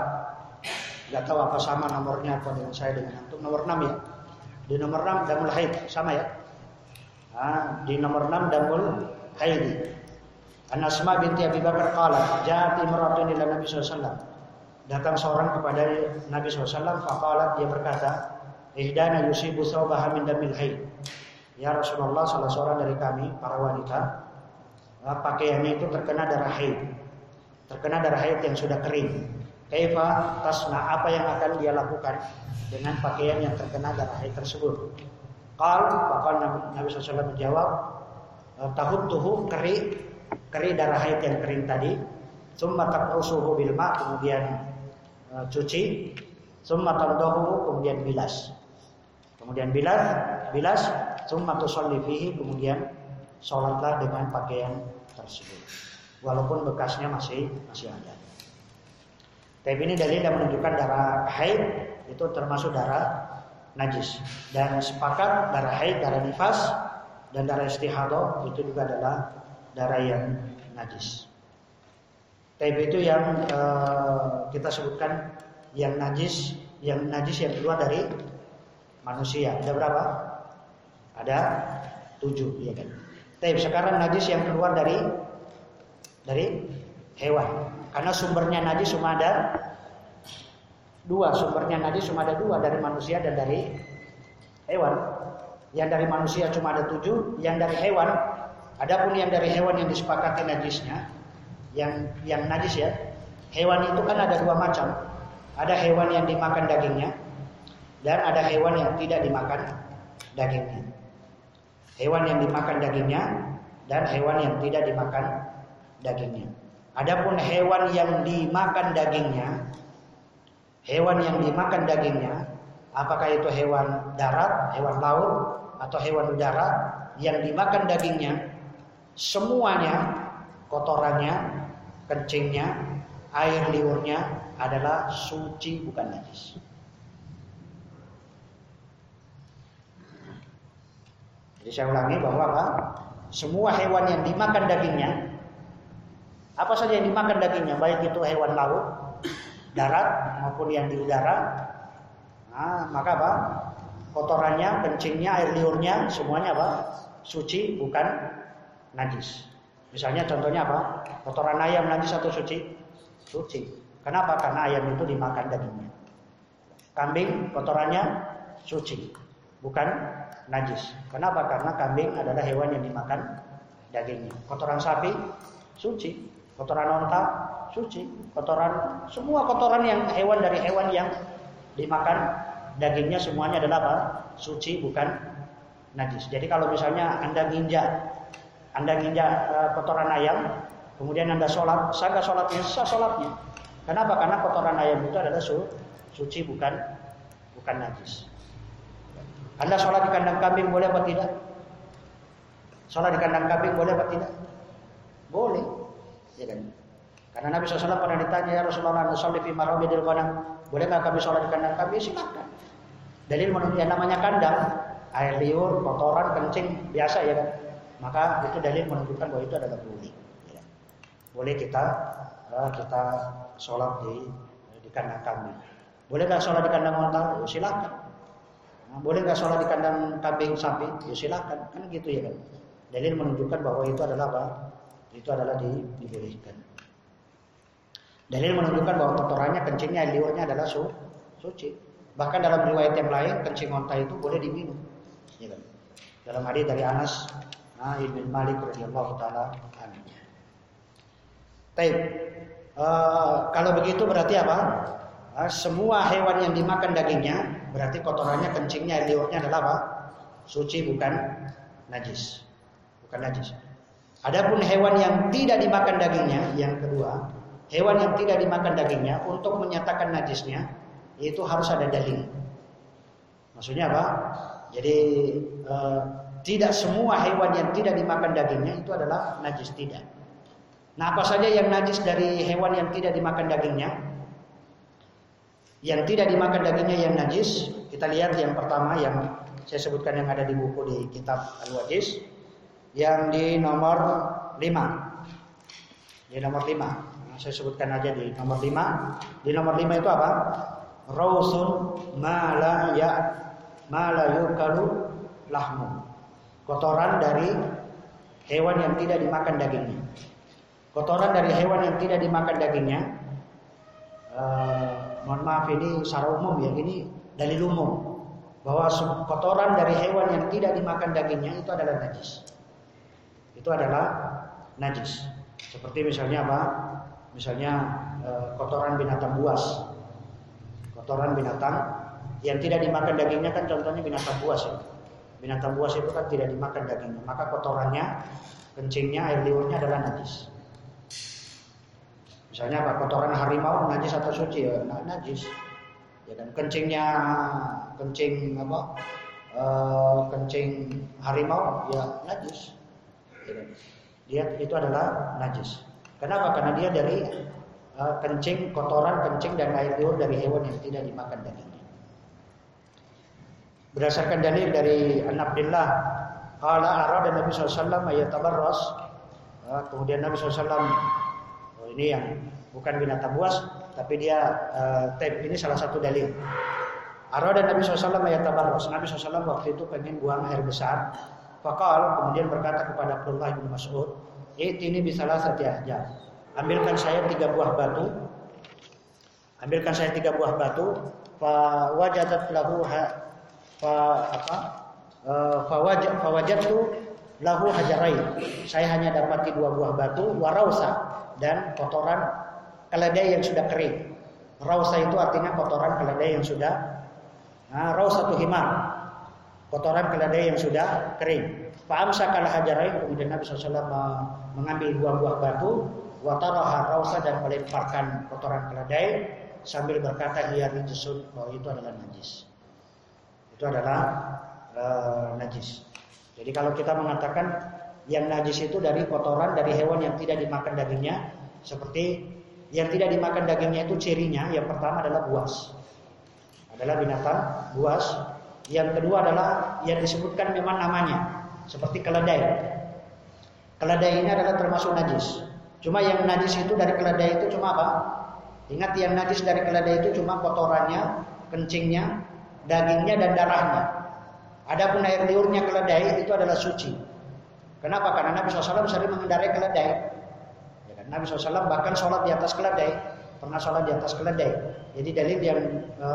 enggak tahu apa sama nomornya apa dengan saya dengan antum nomor 6 ya. Di nomor 6 damul haid sama ya. Nah, di nomor 6 damul haid. An Asma binti Abi Bakar qalat ja'at imratun ila Nabi sallallahu Datang seorang kepada Nabi SAW Faqalat dia berkata Ihdana yusibu thawbaha min damil haid Ya Rasulullah salah seorang dari kami Para wanita Ah, pakaiannya itu terkena darah haid. Terkena darah haid yang sudah kering. Kaifa tasna apa yang akan dia lakukan dengan pakaian yang terkena darah haid tersebut? Qal bahkan Nabi SAW menjawab, eh, tahun tuhu keri keri darah haid yang kering tadi, summa taqrusuhu bil ma kemudian uh, cuci, summa tandahu kemudian bilas. Kemudian bilas, bilas, summa tusalli fihi kemudian sholatlah dengan pakaian tersebut. Walaupun bekasnya masih masih ada. Tapi ini dalil yang menunjukkan darah haid itu termasuk darah najis. Dan sepakat darah haid, darah nifas, dan darah istihadah itu juga adalah darah yang najis. Tapi itu yang uh, kita sebutkan yang najis, yang najis yang keluar dari manusia. Ada berapa? Ada tujuh, ya kan? Tapi sekarang najis yang keluar dari dari hewan. Karena sumbernya najis cuma ada dua. Sumbernya najis cuma ada dua dari manusia dan dari hewan. Yang dari manusia cuma ada tujuh, yang dari hewan. Adapun yang dari hewan yang disepakati najisnya, yang yang najis ya. Hewan itu kan ada dua macam. Ada hewan yang dimakan dagingnya dan ada hewan yang tidak dimakan dagingnya hewan yang dimakan dagingnya dan hewan yang tidak dimakan dagingnya. Adapun hewan yang dimakan dagingnya, hewan yang dimakan dagingnya, apakah itu hewan darat, hewan laut, atau hewan udara yang dimakan dagingnya, semuanya kotorannya, kencingnya, air liurnya adalah suci bukan najis. Jadi saya ulangi bahwa apa? Semua hewan yang dimakan dagingnya, apa saja yang dimakan dagingnya, baik itu hewan laut, darat maupun yang di udara, nah, maka apa? Kotorannya, kencingnya, air liurnya, semuanya apa? Suci, bukan najis. Misalnya contohnya apa? Kotoran ayam najis atau suci? Suci. Kenapa? Karena ayam itu dimakan dagingnya. Kambing kotorannya suci. bukan najis. Kenapa? Karena kambing adalah hewan yang dimakan dagingnya. Kotoran sapi suci, kotoran onta suci, kotoran semua kotoran yang hewan dari hewan yang dimakan dagingnya semuanya adalah apa? Suci bukan najis. Jadi kalau misalnya Anda nginjak Anda nginjak uh, kotoran ayam, kemudian Anda sholat, sah sholatnya? Sah sholatnya. Kenapa? Karena kotoran ayam itu adalah su suci bukan bukan najis. Anda sholat di kandang kambing boleh apa tidak? Sholat di kandang kambing boleh apa tidak? Boleh. Karena Nabi SAW pernah ditanya ya Rasulullah sholat di marabidil qanam. Bolehkah kami sholat di kandang kambing? Silakan. Dalil menurut yang namanya kandang, air liur, kotoran, kencing biasa ya kan. Maka itu dalil menunjukkan bahwa itu adalah boleh. Ya. Boleh kita uh, kita sholat di di kandang kambing. Bolehkah sholat di kandang onta? Ya, silakan. Nah, boleh nggak sholat di kandang kambing sapi? Ya silakan, kan gitu ya kan. Dalil menunjukkan bahwa itu adalah apa? Itu adalah di, dibolehkan. Dalil menunjukkan bahwa kotorannya, kencingnya, liurnya adalah su, suci. Bahkan dalam riwayat yang lain, kencing onta itu boleh diminum. Ya kan? Dalam hadis dari Anas nah, ibn Malik radhiyallahu taala anhu. Uh, kalau begitu berarti apa? Uh, semua hewan yang dimakan dagingnya Berarti kotorannya, kencingnya, liurnya adalah apa? Suci bukan najis. Bukan najis. Adapun hewan yang tidak dimakan dagingnya, yang kedua, hewan yang tidak dimakan dagingnya untuk menyatakan najisnya itu harus ada dalil. Maksudnya apa? Jadi eh, tidak semua hewan yang tidak dimakan dagingnya itu adalah najis tidak. Nah, apa saja yang najis dari hewan yang tidak dimakan dagingnya? Yang tidak dimakan dagingnya yang najis, kita lihat yang pertama yang saya sebutkan yang ada di buku di kitab Al-Wajis yang di nomor 5. Di nomor 5. Nah, saya sebutkan aja di nomor 5. Di nomor 5 itu apa? Rausun mala ya mala yukalu lahmu. Kotoran dari hewan yang tidak dimakan dagingnya. Kotoran dari hewan yang tidak dimakan dagingnya uh, mohon maaf ini secara umum ya, ini dalil umum bahwa kotoran dari hewan yang tidak dimakan dagingnya itu adalah najis. Itu adalah najis. Seperti misalnya apa? Misalnya e, kotoran binatang buas. Kotoran binatang yang tidak dimakan dagingnya kan contohnya binatang buas ya. Binatang buas itu kan tidak dimakan dagingnya, maka kotorannya, kencingnya, air liurnya adalah najis. Misalnya apa? Kotoran harimau najis atau suci ya? Nah, najis. Ya kan kencingnya kencing apa? E, kencing harimau ya najis. Ya kan? Dia itu adalah najis. Kenapa? Karena dia dari e, kencing, kotoran, kencing dan air liur dari hewan yang tidak dimakan dagingnya. Berdasarkan dalil dari An Abdullah Qala arada Nabi SAW ayatabarras Kemudian Nabi SAW ini yang bukan binatang buas, tapi dia uh, ini salah satu dalil. dan Nabi SAW tabarros. Nabi SAW waktu itu pengen buang air besar. Fakal kemudian berkata kepada Abdullah bin Mas'ud, ini bisalah satu aja. Ambilkan saya tiga buah batu. Ambilkan saya tiga buah batu. Fa wajadat lahu ha, fa apa? Uh, fa wajad fa wajadtu lahu hajarain. Saya hanya dapati dua buah batu warausa dan kotoran keledai yang sudah kering. Rausa itu artinya kotoran keledai yang sudah nah, rausa itu himar. Kotoran keledai yang sudah kering. Fa'am sakal hajarain kemudian Nabi SAW mengambil dua buah batu wataraha rausa dan melemparkan kotoran keledai sambil berkata ia rijisun bahwa itu adalah najis. Itu adalah uh, najis. Jadi kalau kita mengatakan yang najis itu dari kotoran dari hewan yang tidak dimakan dagingnya seperti yang tidak dimakan dagingnya itu cirinya yang pertama adalah buas adalah binatang buas yang kedua adalah yang disebutkan memang namanya seperti keledai keledai ini adalah termasuk najis cuma yang najis itu dari keledai itu cuma apa ingat yang najis dari keledai itu cuma kotorannya kencingnya dagingnya dan darahnya adapun air liurnya keledai itu adalah suci Kenapa? Karena Nabi SAW sering mengendarai keledai. Ya kan? Nabi SAW bahkan sholat di atas keledai. Pernah sholat di atas keledai. Jadi dalil yang e,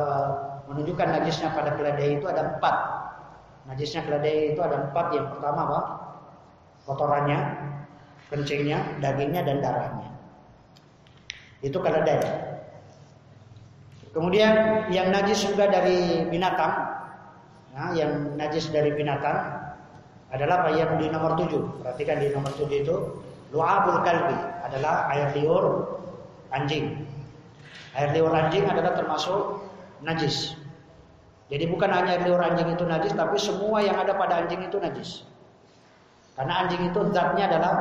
menunjukkan najisnya pada keledai itu ada empat. Najisnya keledai itu ada empat. Yang pertama apa? Kotorannya, kencingnya, dagingnya, dan darahnya. Itu keledai. Kemudian yang najis juga dari binatang, nah, yang najis dari binatang adalah apa di nomor tujuh. Perhatikan di nomor tujuh itu lu'abul kalbi adalah air liur anjing. Air liur anjing adalah termasuk najis. Jadi bukan hanya air liur anjing itu najis, tapi semua yang ada pada anjing itu najis. Karena anjing itu zatnya adalah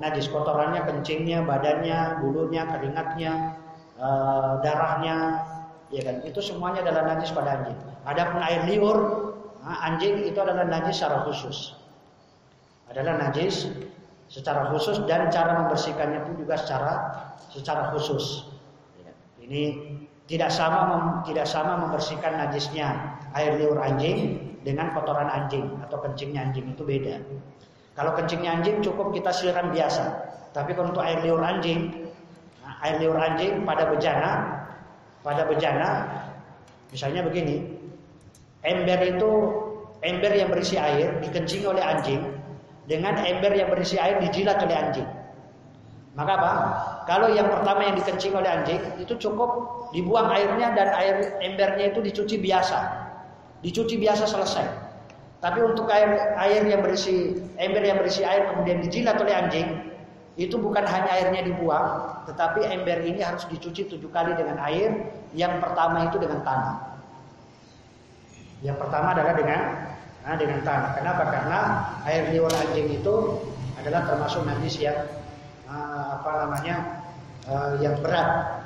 najis, kotorannya, kencingnya, badannya, bulunya, keringatnya, eh, darahnya, ya kan? Itu semuanya adalah najis pada anjing. Adapun air liur, anjing itu adalah najis secara khusus. Adalah najis secara khusus dan cara membersihkannya pun juga secara secara khusus. Ya, ini tidak sama mem, tidak sama membersihkan najisnya air liur anjing dengan kotoran anjing atau kencingnya anjing itu beda. Kalau kencingnya anjing cukup kita siram biasa. Tapi kalau untuk air liur anjing, nah, air liur anjing pada bejana, pada bejana, misalnya begini, ember itu ember yang berisi air dikencing oleh anjing dengan ember yang berisi air dijilat oleh anjing. Maka apa? Kalau yang pertama yang dikencing oleh anjing itu cukup dibuang airnya dan air embernya itu dicuci biasa. Dicuci biasa selesai. Tapi untuk air air yang berisi ember yang berisi air kemudian dijilat oleh anjing itu bukan hanya airnya dibuang, tetapi ember ini harus dicuci tujuh kali dengan air. Yang pertama itu dengan tanah. Yang pertama adalah dengan nah, dengan tanah. Kenapa? Karena air liur anjing itu adalah termasuk najis yang uh, apa namanya uh, yang berat.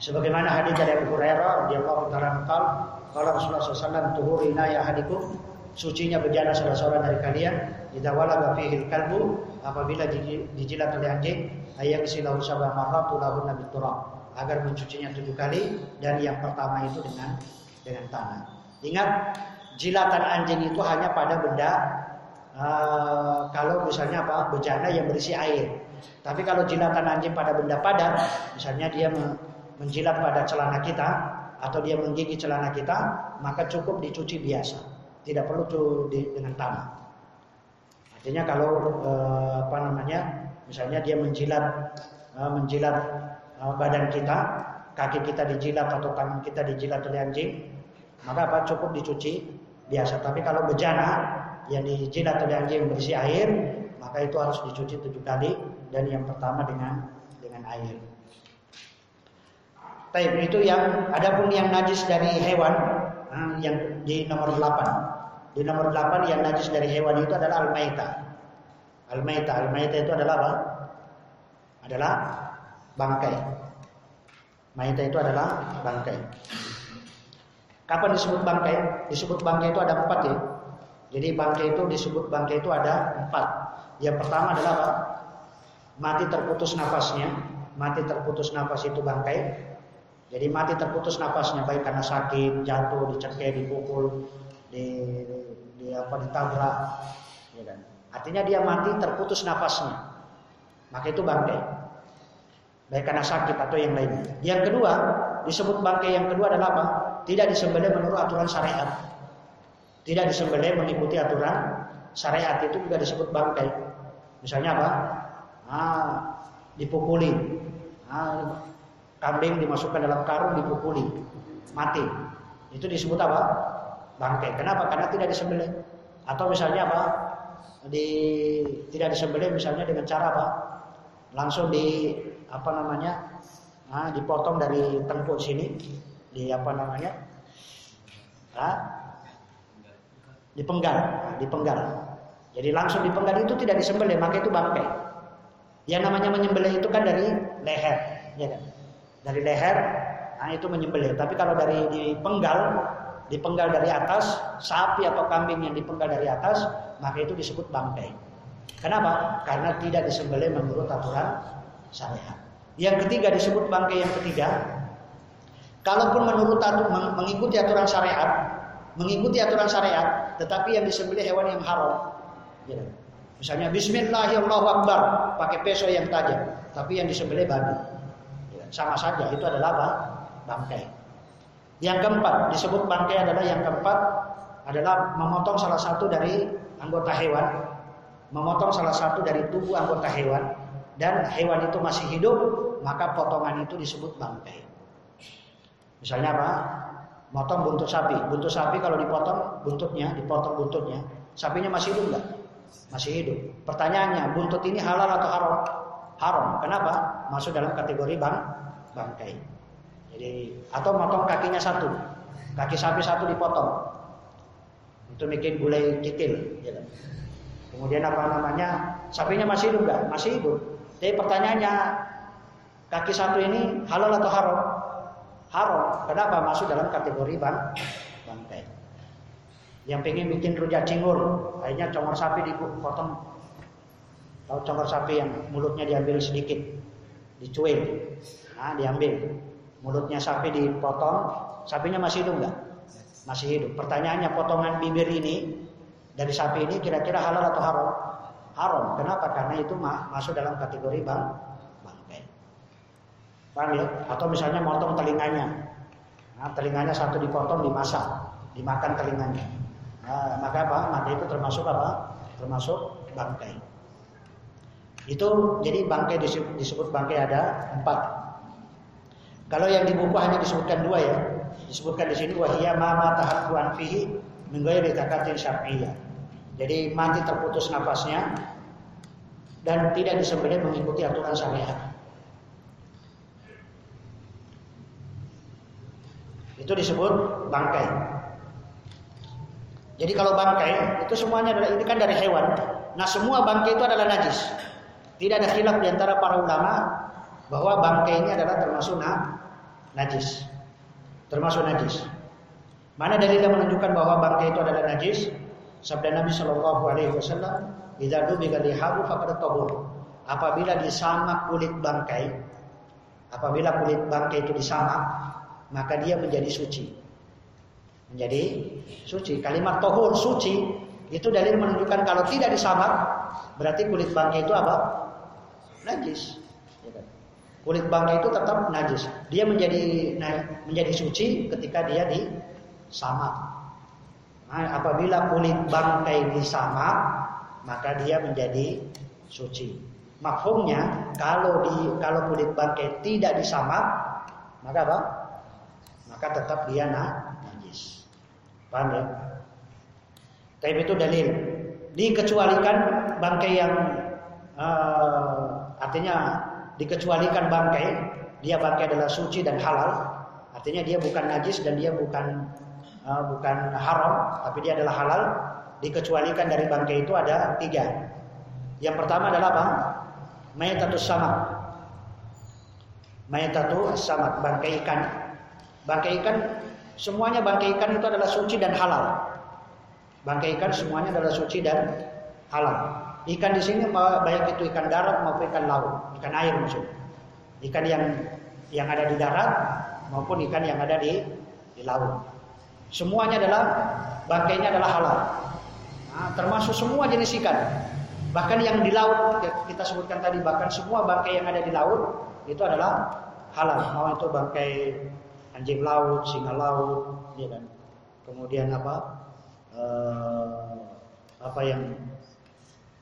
Sebagaimana hadis dari Abu Hurairah radhiyallahu taala kalau Rasulullah SAW tuhurina ya hadikum, sucinya bejana salah seorang dari kalian, idza walaga fihi kalbu, apabila dijilat oleh anjing, ayat silahu sabah marratu lahu nabi agar mencucinya tujuh kali dan yang pertama itu dengan dengan tanah. Ingat, jilatan anjing itu hanya pada benda uh, kalau misalnya apa bejana yang berisi air. Tapi kalau jilatan anjing pada benda padat, misalnya dia menjilat pada celana kita atau dia menggigit celana kita, maka cukup dicuci biasa, tidak perlu dengan tanah. Artinya kalau uh, apa namanya, misalnya dia menjilat uh, menjilat uh, badan kita, kaki kita dijilat atau tangan kita dijilat oleh anjing, maka apa cukup dicuci biasa. Tapi kalau bejana yang dijilat oleh anjing berisi air, maka itu harus dicuci tujuh kali dan yang pertama dengan dengan air. Taib itu yang adapun yang najis dari hewan nah, yang di nomor 8. Di nomor 8 yang najis dari hewan itu adalah al-maita. Al-maita, al-maita itu adalah apa? Adalah bangkai. Maita itu adalah bangkai. Kapan disebut bangkai? Disebut bangkai itu ada empat ya. Jadi bangkai itu disebut bangkai itu ada empat. Yang pertama adalah apa? Mati terputus nafasnya. Mati terputus nafas itu bangkai. Jadi mati terputus nafasnya baik karena sakit, jatuh, dicekik, dipukul, di, di apa ditabrak, ya kan. Artinya dia mati terputus nafasnya. Maka itu bangkai. Baik karena sakit atau yang lainnya. Yang kedua, disebut bangkai yang kedua adalah apa? Tidak disembelih menurut aturan syariat. Tidak disembelih mengikuti aturan syariat itu juga disebut bangkai. Misalnya apa? Ah, dipukuli. Ah, kambing dimasukkan dalam karung dipukuli, mati. Itu disebut apa? Bangkai. Kenapa? Karena tidak disembelih. Atau misalnya apa? Di tidak disembelih misalnya dengan cara apa? Langsung di apa namanya? Nah, dipotong dari tengkuk sini di apa namanya? Ah, dipenggal, dipenggal. Jadi langsung dipenggal itu tidak disembelih, maka itu bangkai. Yang namanya menyembelih itu kan dari leher, ya kan? Dari leher, nah itu menyembelih. Tapi kalau dari dipenggal, dipenggal dari atas, sapi atau kambing yang dipenggal dari atas, maka itu disebut bangkai. Kenapa? Karena tidak disembelih menurut aturan syariat. Yang ketiga disebut bangkai yang ketiga. Kalaupun menurut mengikuti aturan syariat, mengikuti aturan syariat, tetapi yang disembelih hewan yang haram. Ya. Misalnya Bismillahirrahmanirrahim pakai peso yang tajam, tapi yang disembelih babi. Sama saja, itu adalah apa? Bangkai. Yang keempat disebut bangkai adalah yang keempat adalah memotong salah satu dari anggota hewan, memotong salah satu dari tubuh anggota hewan dan hewan itu masih hidup, maka potongan itu disebut bangkai. Misalnya apa? Motong buntut sapi. Buntut sapi kalau dipotong buntutnya, dipotong buntutnya, sapinya masih hidup enggak? Masih hidup. Pertanyaannya, buntut ini halal atau haram? Haram. Kenapa? Masuk dalam kategori bang bangkai. Jadi atau motong kakinya satu. Kaki sapi satu dipotong untuk bikin gulai kikil. Kan? Kemudian apa namanya? Sapinya masih hidup nggak? Masih hidup. Jadi pertanyaannya, kaki satu ini halal atau haram? Haram. Kenapa? Masuk dalam kategori bang bangkai. Yang pengen bikin rujak cingur, akhirnya congor sapi dipotong. Tahu congor sapi yang mulutnya diambil sedikit, dicuil, nah diambil. Mulutnya sapi dipotong, sapinya masih hidup nggak? masih hidup. Pertanyaannya potongan bibir ini dari sapi ini kira-kira halal atau haram? Haram. Kenapa? Karena itu masuk dalam kategori bang bangkai. Paham ya? Atau misalnya motong telinganya. Nah, telinganya satu dipotong dimasak, dimakan telinganya. Nah, maka apa? Maka itu termasuk apa? Termasuk bangkai. Itu jadi bangkai disebut bangkai ada empat. Kalau yang di buku hanya disebutkan dua ya, disebutkan di sini wahia mama tahakuan fihi menggoyri takatin syar'iyah. Jadi mati terputus nafasnya dan tidak disembelih mengikuti aturan syariat. Itu disebut bangkai. Jadi kalau bangkai itu semuanya adalah ini kan dari hewan. Nah semua bangkai itu adalah najis. Tidak ada khilaf di antara para ulama bahwa bangkai ini adalah termasuk nah, najis termasuk najis. Mana dalil yang menunjukkan bahwa bangkai itu adalah najis? Sabda Nabi Shallallahu Alaihi Wasallam, "Idza dubiga lihabu faqad tahur." Apabila disamak kulit bangkai, apabila kulit bangkai itu disamak, maka dia menjadi suci. Menjadi suci. Kalimat tohur suci itu dalil menunjukkan kalau tidak disamak, berarti kulit bangkai itu apa? Najis. Kulit bangkai itu tetap najis. Dia menjadi menjadi suci ketika dia disamak. Nah, apabila kulit bangkai disamak, maka dia menjadi suci. Maksudnya kalau di kalau kulit bangkai tidak disamak, maka apa? Maka tetap dia najis. Paham ya? Tapi itu dalil. Dikecualikan bangkai yang uh, artinya dikecualikan bangkai, dia bangkai adalah suci dan halal. Artinya dia bukan najis dan dia bukan uh, bukan haram, tapi dia adalah halal. Dikecualikan dari bangkai itu ada tiga. Yang pertama adalah apa? Mayatatus samak. Mayatatus samak, bangkai ikan. Bangkai ikan, semuanya bangkai ikan itu adalah suci dan halal. Bangkai ikan semuanya adalah suci dan halal. Ikan di sini baik itu ikan darat maupun ikan laut, ikan air maksudnya. Ikan yang yang ada di darat maupun ikan yang ada di di laut. Semuanya adalah bangkainya adalah halal. Nah, termasuk semua jenis ikan. Bahkan yang di laut kita sebutkan tadi bahkan semua bangkai yang ada di laut itu adalah halal. Mau itu bangkai anjing laut, singa laut, ya kan. Kemudian apa? Eh, apa yang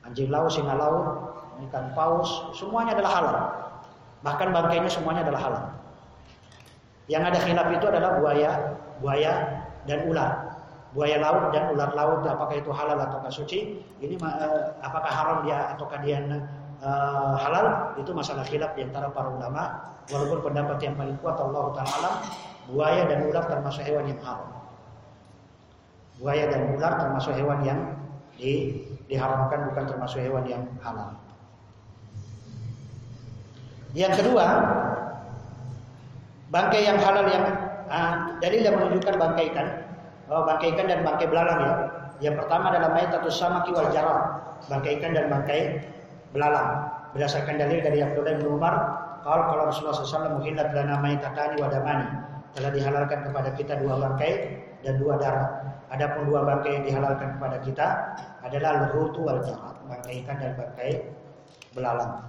Anjing laut, singa laut, ikan paus, semuanya adalah halal. Bahkan bangkainya semuanya adalah halal. Yang ada khilaf itu adalah buaya, buaya dan ular. Buaya laut dan ular laut apakah itu halal atau suci? Ini uh, apakah haram dia ataukah dia uh, halal? Itu masalah khilaf di antara para ulama. Walaupun pendapat yang paling kuat Allah taala buaya dan ular termasuk hewan yang haram. Buaya dan ular termasuk hewan yang di diharamkan bukan termasuk hewan yang halal. Yang kedua, bangkai yang halal yang uh, dalil yang menunjukkan bangkai ikan, oh, bangkai ikan dan bangkai belalang ya. Yang pertama adalah atau sama kiwal jarak, bangkai ikan dan bangkai belalang. Berdasarkan dalil dari Abdullah bin Umar, kalau kalau Rasulullah SAW menghilat lana maitatani wadamani telah dihalalkan kepada kita dua bangkai dan dua darah. Adapun dua bangkai yang dihalalkan kepada kita adalah lehutu wal jarat, bangkai ikan dan bangkai belalang.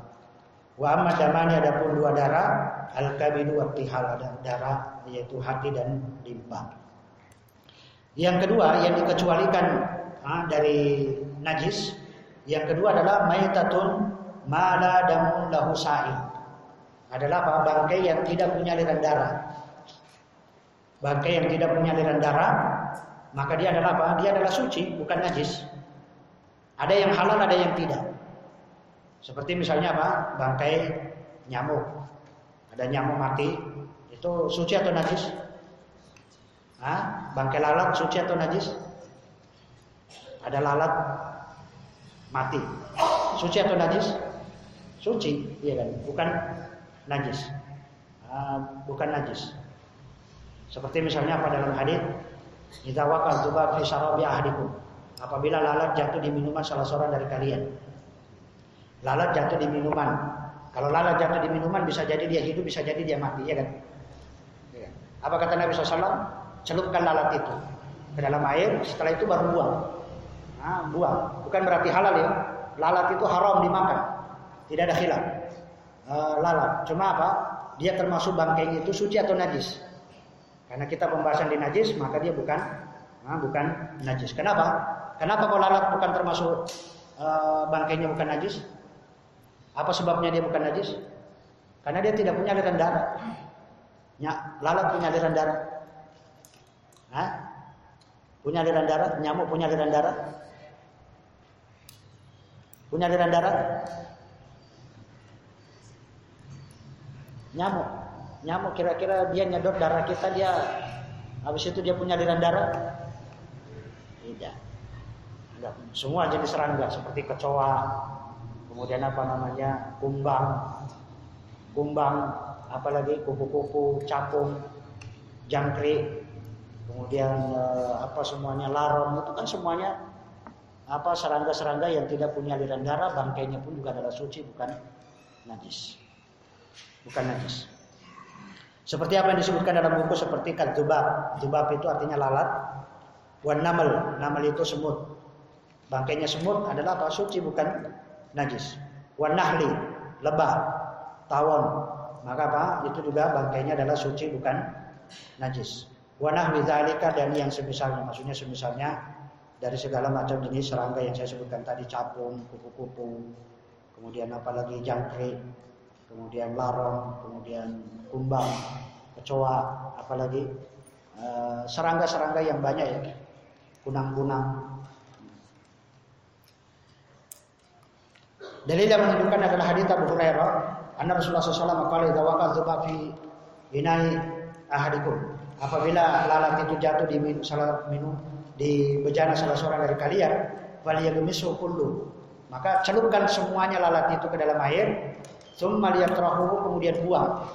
Wa amma damani adapun dua darah, al kabidu wa tihal ada darah yaitu hati dan limpa. Yang kedua yang dikecualikan ha, dari najis, yang kedua adalah maitatun mala damun lahu sa'i. Adalah? Bangkai yang tidak punya aliran darah. Bangkai yang tidak punya aliran darah, maka dia adalah apa? Dia adalah suci, bukan najis. Ada yang halal, ada yang tidak. Seperti misalnya apa? Bangkai nyamuk. Ada nyamuk mati, itu suci atau najis? Hah? Bangkai lalat suci atau najis? Ada lalat mati. Suci atau najis? Suci, iya kan? Bukan najis. Uh, bukan najis. Seperti misalnya apa dalam hadis, "Idza waqal dzubab fi syarabi ahadikum." Apabila lalat jatuh di minuman salah seorang dari kalian. Lalat jatuh di minuman. Kalau lalat jatuh di minuman bisa jadi dia hidup, bisa jadi dia mati, ya kan? Ya. Apa kata Nabi SAW? Celupkan lalat itu ke dalam air, setelah itu baru buang. Nah, buang. Bukan berarti halal ya. Lalat itu haram dimakan. Tidak ada khilaf. Uh, lalat. Cuma apa? Dia termasuk bangkai itu suci atau najis. Karena kita pembahasan di najis, maka dia bukan nah, bukan najis. Kenapa? Kenapa kalau lalat bukan termasuk uh, bangkainya bukan najis? Apa sebabnya dia bukan najis? Karena dia tidak punya aliran darah. Ya, lalat punya aliran darah. Hah? Punya aliran darah? Nyamuk punya aliran darah? Punya aliran darah? Nyamuk. Nyamuk kira-kira dia nyedot darah kita dia habis itu dia punya aliran darah? Tidak. Enggak. Semua jenis serangga seperti kecoa, kemudian apa namanya? kumbang, kumbang, apalagi kupu-kupu, capung, jangkrik, kemudian eh, apa semuanya laron itu kan semuanya apa serangga-serangga yang tidak punya aliran darah bangkainya pun juga adalah suci bukan najis bukan najis seperti apa yang disebutkan dalam buku seperti kadzubab. Dzubab itu artinya lalat. Wan namal, namal itu semut. Bangkainya semut adalah apa? Suci bukan najis. Wan nahli, lebah, tawon. Maka apa? Itu juga bangkainya adalah suci bukan najis. Wanah dzalika dan yang semisalnya, maksudnya semisalnya dari segala macam jenis serangga yang saya sebutkan tadi capung, kupu-kupu, kemudian apalagi jangkrik, kemudian larong, kemudian kumbang, kecoa, apalagi eh, serangga-serangga yang banyak ya, kunang-kunang. Dalil yang menunjukkan adalah hadits Abu Hurairah, anna Rasulullah SAW qala idza waqa inai ahadikum. Apabila lalat itu jatuh di minum salah minum di bejana salah seorang dari kalian, falyagmisu kullu. Maka celupkan semuanya lalat itu ke dalam air, Summa liyatrahu kemudian buang.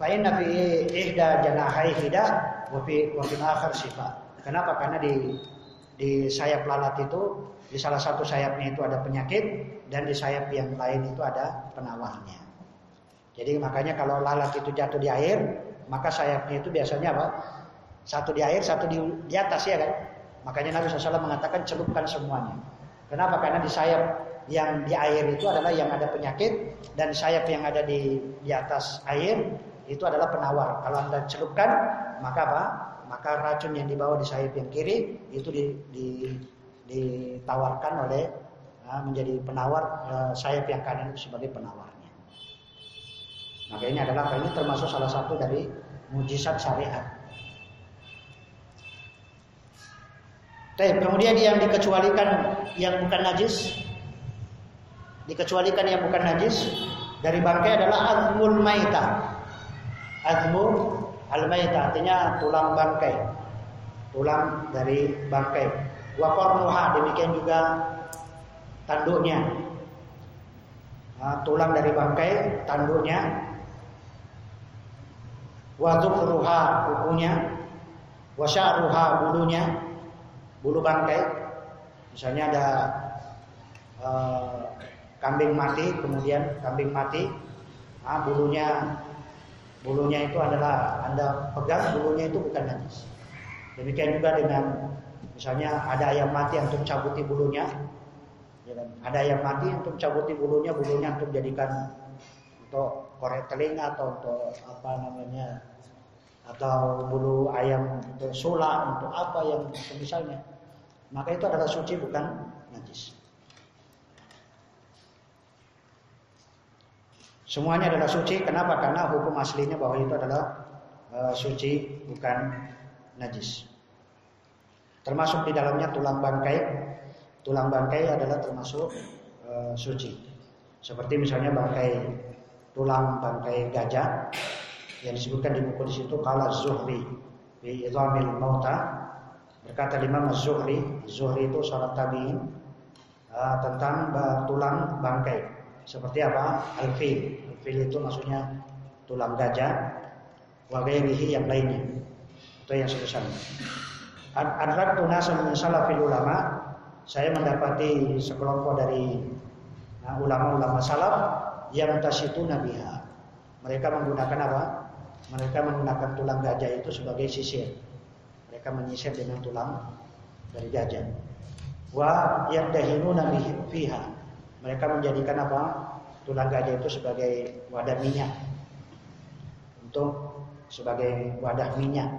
Fa inna fi ihda janahai hida wa fi wa fil akhir. Kenapa? Karena di di sayap lalat itu di salah satu sayapnya itu ada penyakit dan di sayap yang lain itu ada penawarnya. Jadi makanya kalau lalat itu jatuh di air, maka sayapnya itu biasanya apa? Satu di air, satu di, di atas ya kan? Makanya Nabi SAW mengatakan celupkan semuanya. Kenapa? Karena di sayap yang di air itu adalah yang ada penyakit dan sayap yang ada di di atas air itu adalah penawar. Kalau anda celupkan maka apa? Maka racun yang dibawa di sayap yang kiri itu di, di, ditawarkan oleh uh, menjadi penawar uh, sayap yang kanan sebagai penawarnya. Maka ini adalah ini termasuk salah satu dari mujizat syariat. kemudian yang dikecualikan yang bukan najis dikecualikan yang bukan najis dari bangkai adalah azmul maita. Azmul al maita artinya tulang bangkai. Tulang dari bangkai. Wa qarnuha demikian juga tanduknya. Tulang dari bangkai, tanduknya. Wa dzufruha kukunya. Wa sya'ruha bulunya. Bulu bangkai. Misalnya ada uh, kambing mati kemudian kambing mati. Nah, bulunya bulunya itu adalah anda pegang bulunya itu bukan najis demikian juga dengan misalnya ada ayam mati untuk cabuti bulunya ya kan? ada ayam mati untuk cabuti bulunya bulunya untuk jadikan untuk korek telinga atau untuk apa namanya atau bulu ayam untuk sulak untuk apa yang misalnya maka itu adalah suci bukan najis semuanya adalah suci. Kenapa? Karena hukum aslinya bahwa itu adalah uh, suci bukan najis. Termasuk di dalamnya tulang bangkai. Tulang bangkai adalah termasuk uh, suci. Seperti misalnya bangkai tulang bangkai gajah yang disebutkan di buku di situ kala Zuhri di Idhamil Mauta. Berkata Imam Zuhri Zuhri itu seorang tabi'in uh, tentang tulang bangkai seperti apa al-fil al-fil itu maksudnya tulang gajah wa yang lainnya itu yang sebesarnya Adrak tunasan min salafil ulama saya mendapati sekelompok dari nah, ulama-ulama salaf yang tasitu nabiha mereka menggunakan apa mereka menggunakan tulang gajah itu sebagai sisir. Mereka menyisir dengan tulang dari gajah. Wa yadahinuna fiha. Mereka menjadikan apa? Tulang gajah itu sebagai wadah minyak. Untuk sebagai wadah minyak.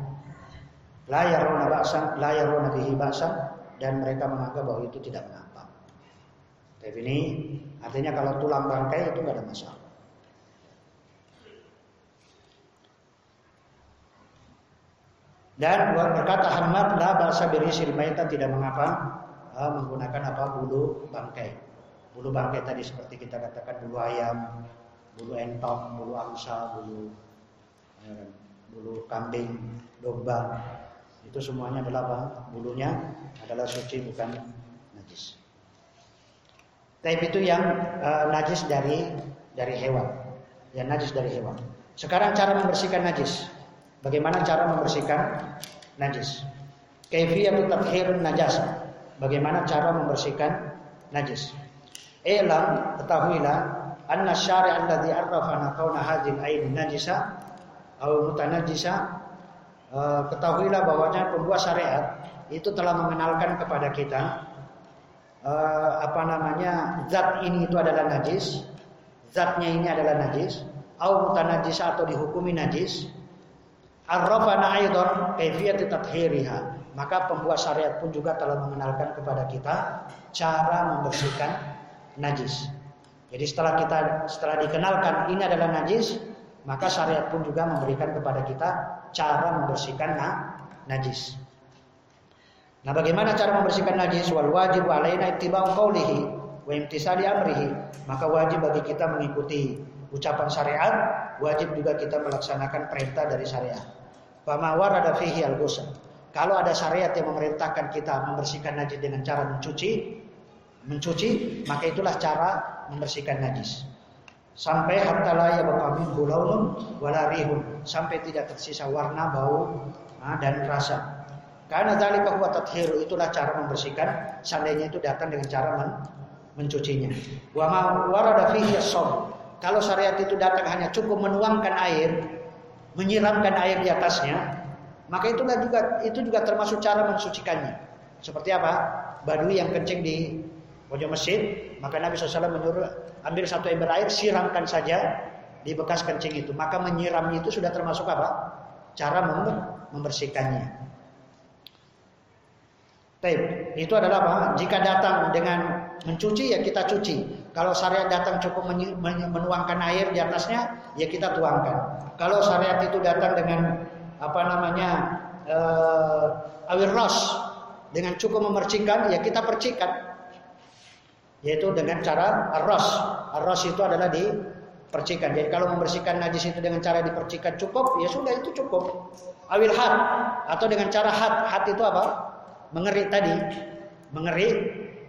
La yaruna ba'san, la yaruna bihi ba'san dan mereka menganggap bahwa itu tidak mengapa. Tapi ini artinya kalau tulang bangkai itu tidak ada masalah. Dan berkata Hamad la bahasa birisil maitan tidak mengapa uh, menggunakan apa bulu bangkai. Bulu bangkai tadi seperti kita katakan bulu ayam, bulu entok, bulu angsa, bulu uh, bulu kambing, domba. Itu semuanya adalah apa? Bulunya adalah suci bukan najis. Tapi itu yang uh, najis dari dari hewan. Yang najis dari hewan. Sekarang cara membersihkan najis. Bagaimana cara membersihkan najis? Kaifiyatu tathhirun najasa. Bagaimana cara membersihkan najis? Elam ketahuilah anna syari' alladhi arrafana kauna hadhil ain najisa atau mutanajisa eh, ketahuilah bahwanya pembuat syariat itu telah mengenalkan kepada kita uh, apa namanya zat ini itu adalah najis zatnya ini adalah najis au mutanajisa atau dihukumi najis Arrafana aidon kaifiyat tathhiriha. Maka pembuat syariat pun juga telah mengenalkan kepada kita cara membersihkan najis. Jadi setelah kita setelah dikenalkan ini adalah najis, maka syariat pun juga memberikan kepada kita cara membersihkan nah, najis. Nah, bagaimana cara membersihkan najis? Wal wajib alaina ittiba'u qaulihi wa imtisali amrihi. Maka wajib bagi kita mengikuti ucapan syariat, wajib juga kita melaksanakan perintah dari syariat. Fama warada fihi al Kalau ada syariat yang memerintahkan kita membersihkan najis dengan cara mencuci, mencuci, maka itulah cara membersihkan najis. Sampai hatta la yabqa minhu launun wala rihun, sampai tidak tersisa warna, bau, ah, dan rasa. Karena dzalika huwa tathiru, itulah cara membersihkan, seandainya itu datang dengan cara men mencucinya. Wa ma warada fihi Kalau syariat itu datang hanya cukup menuangkan air, menyiramkan air di atasnya, maka itulah juga itu juga termasuk cara mensucikannya. Seperti apa? Badui yang kencing di pojok masjid, maka Nabi SAW menyuruh ambil satu ember air, siramkan saja di bekas kencing itu. Maka menyiramnya itu sudah termasuk apa? Cara membersihkannya. Taib. Itu adalah apa? Jika datang dengan mencuci ya kita cuci. Kalau syariat datang cukup menuangkan air di atasnya, ya kita tuangkan. Kalau syariat itu datang dengan apa namanya uh, awir ros dengan cukup memercikan, ya kita percikan. Yaitu dengan cara arros. Arros itu adalah di percikan. Jadi kalau membersihkan najis itu dengan cara dipercikan cukup, ya sudah itu cukup. Awil hat atau dengan cara hat. Hat itu apa? Mengeri tadi. Mengeri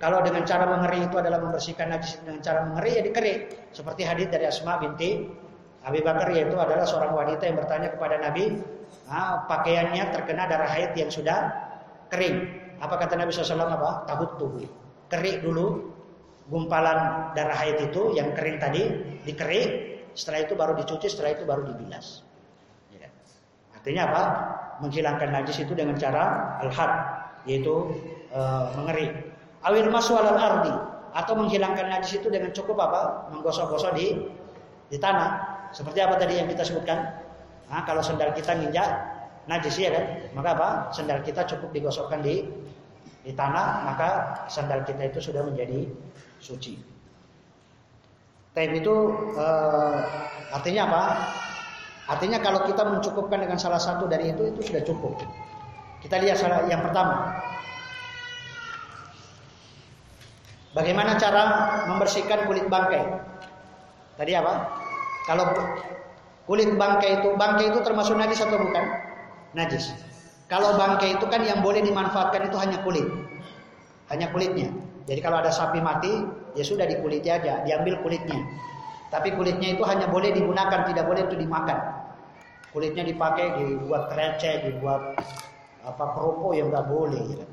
kalau dengan cara mengeri itu adalah membersihkan najis dengan cara mengeri ya dikerik. Seperti hadis dari Asma binti Abi Bakar yaitu adalah seorang wanita yang bertanya kepada Nabi, ah, pakaiannya terkena darah haid yang sudah kering. Apa kata Nabi SAW apa? Tahut tubuh. Kerik dulu gumpalan darah haid itu yang kering tadi dikerik, setelah itu baru dicuci, setelah itu baru dibilas. Ya. Artinya apa? Menghilangkan najis itu dengan cara al-had, yaitu e, mengeri. Awil maswal al ardi atau menghilangkan najis itu dengan cukup apa? Menggosok-gosok di di tanah. Seperti apa tadi yang kita sebutkan? Nah, kalau sendal kita nginjak najis ya kan, maka apa? Sendal kita cukup digosokkan di di tanah, maka sandal kita itu sudah menjadi suci. Taib itu uh, artinya apa? Artinya kalau kita mencukupkan dengan salah satu dari itu itu sudah cukup. Kita lihat salah yang pertama. Bagaimana cara membersihkan kulit bangkai? Tadi apa? Kalau kulit bangkai itu bangkai itu termasuk najis atau bukan? Najis. Kalau bangkai itu kan yang boleh dimanfaatkan itu hanya kulit. Hanya kulitnya. Jadi kalau ada sapi mati, ya sudah di kulitnya aja, diambil kulitnya. Tapi kulitnya itu hanya boleh digunakan, tidak boleh untuk dimakan. Kulitnya dipakai dibuat krecek, dibuat apa keropok yang nggak boleh. Ya.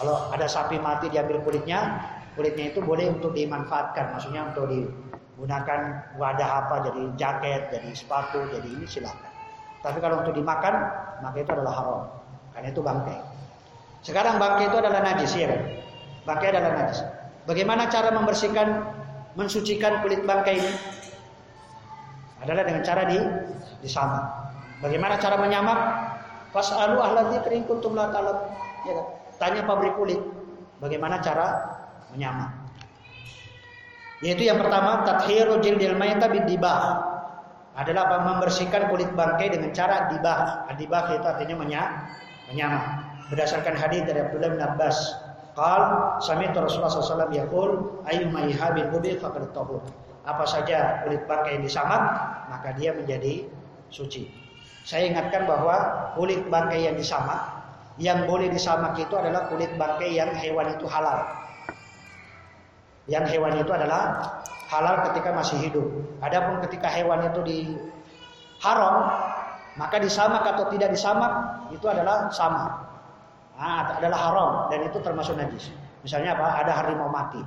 Kalau ada sapi mati diambil kulitnya, kulitnya itu boleh untuk dimanfaatkan, maksudnya untuk digunakan wadah apa, jadi jaket, jadi sepatu, jadi ini silakan. Tapi kalau untuk dimakan, maka itu adalah haram. Karena itu bangkai. Sekarang bangkai itu adalah najis, ya kan? Bangkai adalah najis. Bagaimana cara membersihkan, mensucikan kulit bangkai ini? Adalah dengan cara di disamak. Bagaimana cara menyamak? Fas'alu ahla dzikri kuntum la ta'lam. Ya kan? Tanya pabrik kulit. Bagaimana cara menyamak? Yaitu yang pertama tathhiru jildil mayta bidibah. Adalah membersihkan kulit bangkai dengan cara dibah. Dibah itu artinya menyamak. Berdasarkan hadis dari Abdullah bin Abbas Qal sami'tu Rasulullah SAW yaqul ayyuma ihabin ubi faqad tahur. Apa saja kulit bangkai yang disamak, maka dia menjadi suci. Saya ingatkan bahwa kulit bangkai yang disamak, yang boleh disamak itu adalah kulit bangkai yang hewan itu halal. Yang hewan itu adalah halal ketika masih hidup. Adapun ketika hewan itu di haram, maka disamak atau tidak disamak itu adalah sama ah, adalah haram dan itu termasuk najis. Misalnya apa? Ada harimau mati.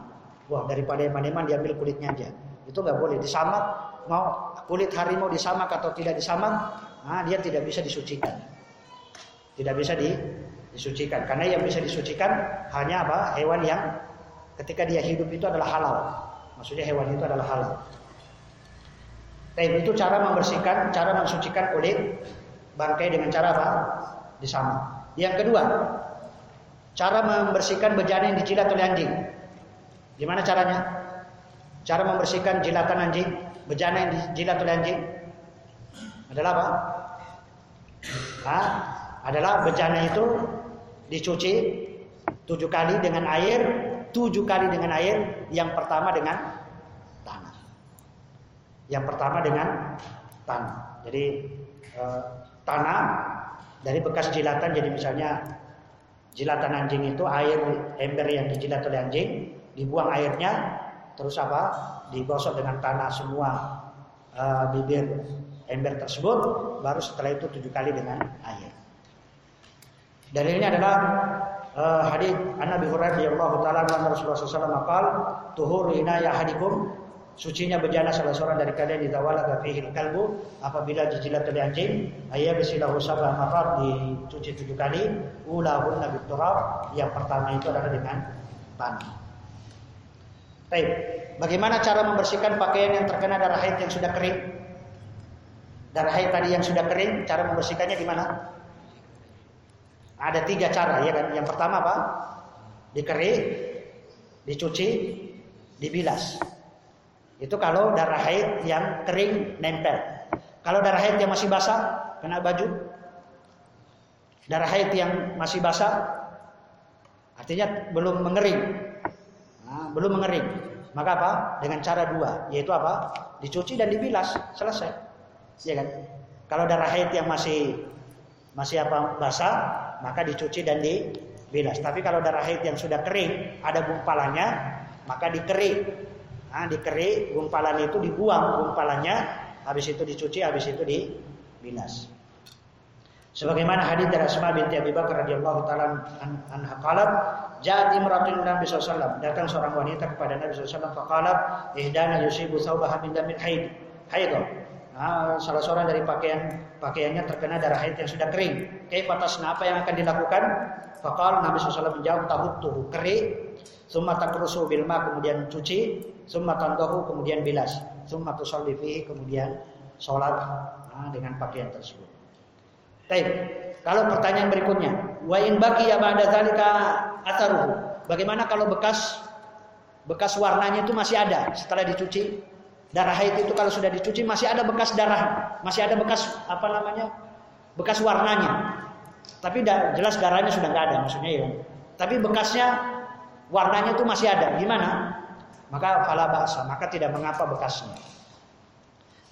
Wah, daripada eman-eman diambil kulitnya aja. Itu nggak boleh disamak. Mau kulit harimau disamak atau tidak disamak, ah, dia tidak bisa disucikan. Tidak bisa di, disucikan. Karena yang bisa disucikan hanya apa? Hewan yang ketika dia hidup itu adalah halal. Maksudnya hewan itu adalah halal. Tapi itu cara membersihkan, cara mensucikan kulit bangkai dengan cara apa? Disamak. Yang kedua, cara membersihkan bejana yang dijilat oleh anjing. Gimana caranya? Cara membersihkan jilatan anjing, bejana yang dijilat oleh anjing adalah apa? Hah? Adalah bejana itu dicuci tujuh kali dengan air, tujuh kali dengan air. Yang pertama dengan tanah. Yang pertama dengan tanah. Jadi eh, tanah dari bekas jilatan jadi misalnya jilatan anjing itu air ember yang dijilat oleh anjing dibuang airnya terus apa? Digosok dengan tanah semua uh, bibir ember tersebut baru setelah itu tujuh kali dengan air. Dari ini adalah uh, hadis An Nabi Hurairah radhiyallahu taala Rasulullah SAW maqal tuhur inaya hadikum Sucinya bejana salah seorang dari kalian di tawala fihil kalbu apabila dijilat oleh anjing ayah besilahu sabah marar dicuci tujuh kali ulahun nabi turab yang pertama itu adalah dengan tanah. Baik, bagaimana cara membersihkan pakaian yang terkena darah haid yang sudah kering? Darah haid tadi yang sudah kering, cara membersihkannya gimana? Ada tiga cara ya kan. Yang pertama apa? Dikerik, dicuci, dibilas. Itu kalau darah haid yang kering nempel. Kalau darah haid yang masih basah, kena baju. Darah haid yang masih basah, artinya belum mengering. Nah, belum mengering. Maka apa? Dengan cara dua, yaitu apa? Dicuci dan dibilas, selesai. Ya kan? Kalau darah haid yang masih masih apa basah, maka dicuci dan dibilas. Tapi kalau darah haid yang sudah kering, ada gumpalannya, maka dikerik Nah, dikerik, gumpalan itu dibuang gumpalannya, habis itu dicuci, habis itu dibilas. Sebagaimana hadis dari Asma binti Abi Bakar radhiyallahu taala anha qalat, "Ja'at imratun Nabi sallallahu Datang seorang wanita kepada Nabi sallallahu faqalat, "Ihdana yusibu thawbaha min damin haid." Haid. Nah, salah seorang dari pakaian pakaiannya terkena darah haid yang sudah kering. Kaifa tasna apa yang akan dilakukan? Faqala Nabi sallallahu menjawab, "Tahuttuhu kerik, summa takrusu bil kemudian cuci, summa tandahu kemudian bilas, summa tusalli fihi kemudian sholat nah, dengan pakaian tersebut. Baik. Kalau pertanyaan berikutnya, wa in baki ya ba'da zalika atharuhu. Bagaimana kalau bekas bekas warnanya itu masih ada setelah dicuci? Darah haid itu kalau sudah dicuci masih ada bekas darah, masih ada bekas apa namanya? bekas warnanya. Tapi jelas darahnya sudah nggak ada maksudnya ya. Tapi bekasnya warnanya itu masih ada. Gimana? Maka fala baksa, maka tidak mengapa bekasnya.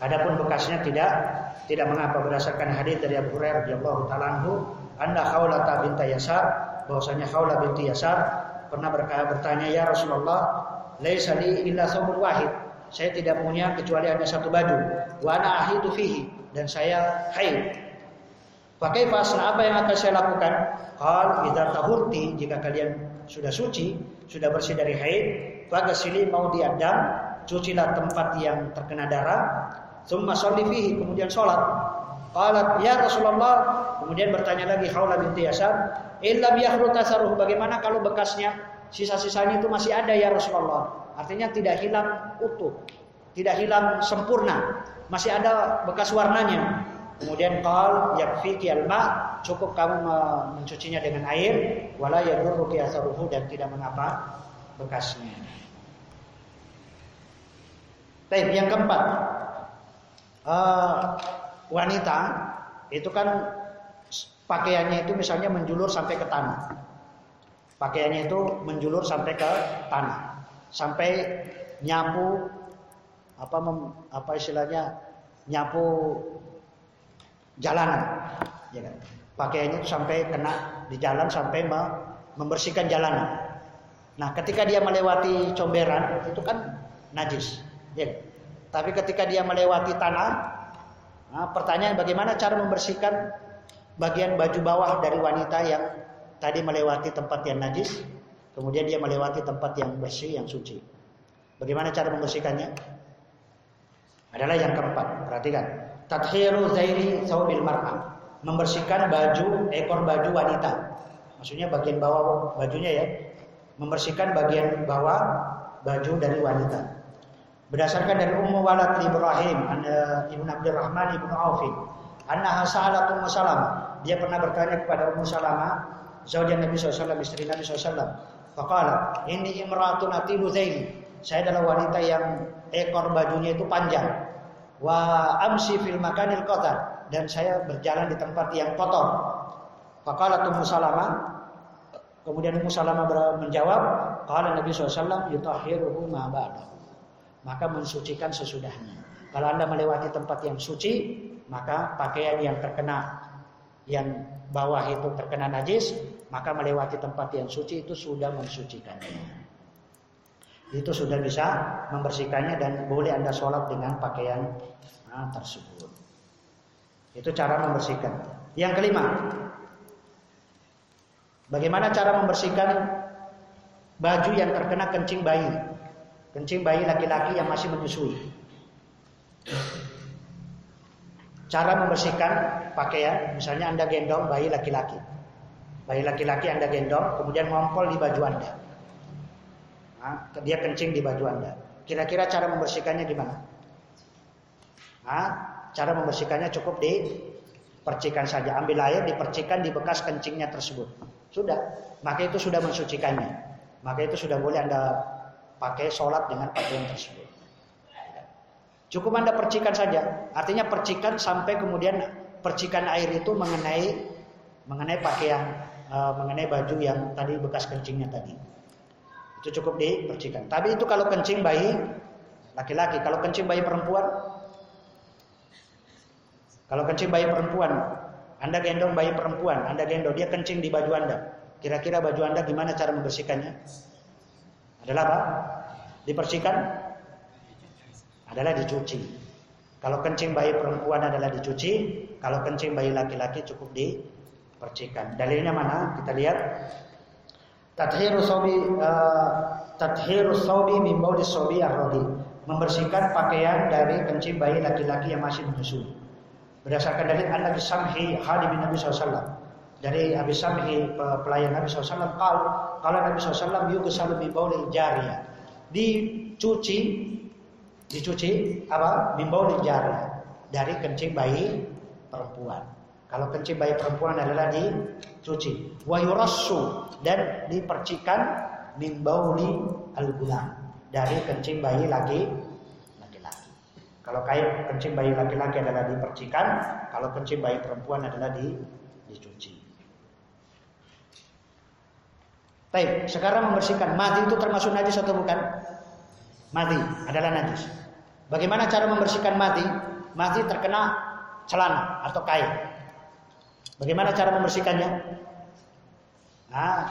Adapun bekasnya tidak tidak mengapa berdasarkan hadis dari Abu Hurairah radhiyallahu taala anhu, "Anna Khawlah binti Yasar, bahwasanya Khawlah binti Yasar pernah bertanya, "Ya Rasulullah, laisa li illa thawbun wahid." Saya tidak punya kecuali hanya satu baju. Wa ana ahidu fihi dan saya haid. Pakai pasal apa yang akan saya lakukan? Qal idza tahurti jika kalian sudah suci, sudah bersih dari haid, fagasili mau diadam, cucilah tempat yang terkena darah, Thumma sholli fihi, kemudian sholat. Qalat ya Rasulullah, kemudian bertanya lagi Khawla binti Yasar, illam yakhru tasaruh, bagaimana kalau bekasnya sisa-sisanya itu masih ada ya Rasulullah? Artinya tidak hilang utuh, tidak hilang sempurna, masih ada bekas warnanya. Kemudian qal yakfiki al-ma, cukup kamu mencucinya dengan air, wala yadurruki asaruhu dan tidak mengapa bekasnya. Baik, yang keempat, uh, wanita itu kan pakaiannya itu misalnya menjulur sampai ke tanah. Pakaiannya itu menjulur sampai ke tanah. Sampai nyapu apa mem, apa istilahnya nyapu jalanan ya kan pakaiannya itu sampai kena di jalan sampai membersihkan jalanan nah ketika dia melewati comberan itu kan najis ya? Tapi ketika dia melewati tanah, nah, pertanyaan bagaimana cara membersihkan bagian baju bawah dari wanita yang tadi melewati tempat yang najis, kemudian dia melewati tempat yang bersih, yang suci. Bagaimana cara membersihkannya? Adalah yang keempat, perhatikan. Tadhiru zairi saubil mar'ah. Membersihkan baju, ekor baju wanita. Maksudnya bagian bawah bajunya ya. Membersihkan bagian bawah baju dari wanita. Berdasarkan dari Ummu Walad Ibrahim, Ibnu Abdurrahman Ibnu Auf, annaha sa'alat Ummu Salamah. Dia pernah bertanya kepada Ummu Salamah, zaujan Nabi SAW, istri Nabi SAW. Faqala, ini imratun atilu zaini. Saya adalah wanita yang ekor bajunya itu panjang. Wa amsi fil makanil kotor. Dan saya berjalan di tempat yang kotor. Faqala Ummu Salamah, Kemudian Ummu Salamah menjawab, qala Nabi yutahhiruhu ma ba'dahu maka mensucikan sesudahnya. Kalau Anda melewati tempat yang suci, maka pakaian yang terkena yang bawah itu terkena najis, maka melewati tempat yang suci itu sudah mensucikannya. Itu sudah bisa membersihkannya dan boleh Anda sholat dengan pakaian nah, tersebut. Itu cara membersihkan. Yang kelima, bagaimana cara membersihkan baju yang terkena kencing bayi? Kencing bayi laki-laki yang masih menyusui. Cara membersihkan pakaian, misalnya Anda gendong bayi laki-laki. Bayi laki-laki Anda gendong, kemudian ngompol di baju Anda. Nah, dia kencing di baju Anda. Kira-kira cara membersihkannya gimana? Nah, cara membersihkannya cukup di percikan saja. Ambil air, dipercikan di bekas kencingnya tersebut. Sudah, maka itu sudah mensucikannya. Maka itu sudah boleh Anda pakai sholat dengan pakaian tersebut. Cukup anda percikan saja. Artinya percikan sampai kemudian percikan air itu mengenai mengenai pakaian, uh, mengenai baju yang tadi bekas kencingnya tadi. Itu cukup dipercikan. Tapi itu kalau kencing bayi laki-laki, kalau kencing bayi perempuan, kalau kencing bayi perempuan, anda gendong bayi perempuan, anda gendong dia kencing di baju anda. Kira-kira baju anda gimana cara membersihkannya? Adalah apa? Dibersihkan? Adalah dicuci. Kalau kencing bayi perempuan adalah dicuci, kalau kencing bayi laki-laki cukup dipercikan. Dalilnya mana? Kita lihat. Tadhiru sobi uh, tadhiru sobi min baudi sobi arrodi. Membersihkan pakaian dari kencing bayi laki-laki yang masih menyusui. Berdasarkan dalil An-Nabi Samhi Hadim Nabi SAW dari Abi Samhi pelayan Nabi SAW kal kalau Nabi SAW yughsalu bi baulil jariyah dicuci dicuci apa bi baulil dari kencing bayi perempuan. Kalau kencing bayi perempuan adalah dicuci. Wa yurassu dan dipercikan min bauli al-gulam dari kencing bayi laki-laki. Kalau kain kencing bayi laki-laki adalah dipercikan, kalau kencing bayi perempuan adalah di, dicuci. Baik, sekarang membersihkan mati itu termasuk najis atau bukan? Mati adalah najis. Bagaimana cara membersihkan mati? Mati terkena celana atau kain. Bagaimana cara membersihkannya? Nah,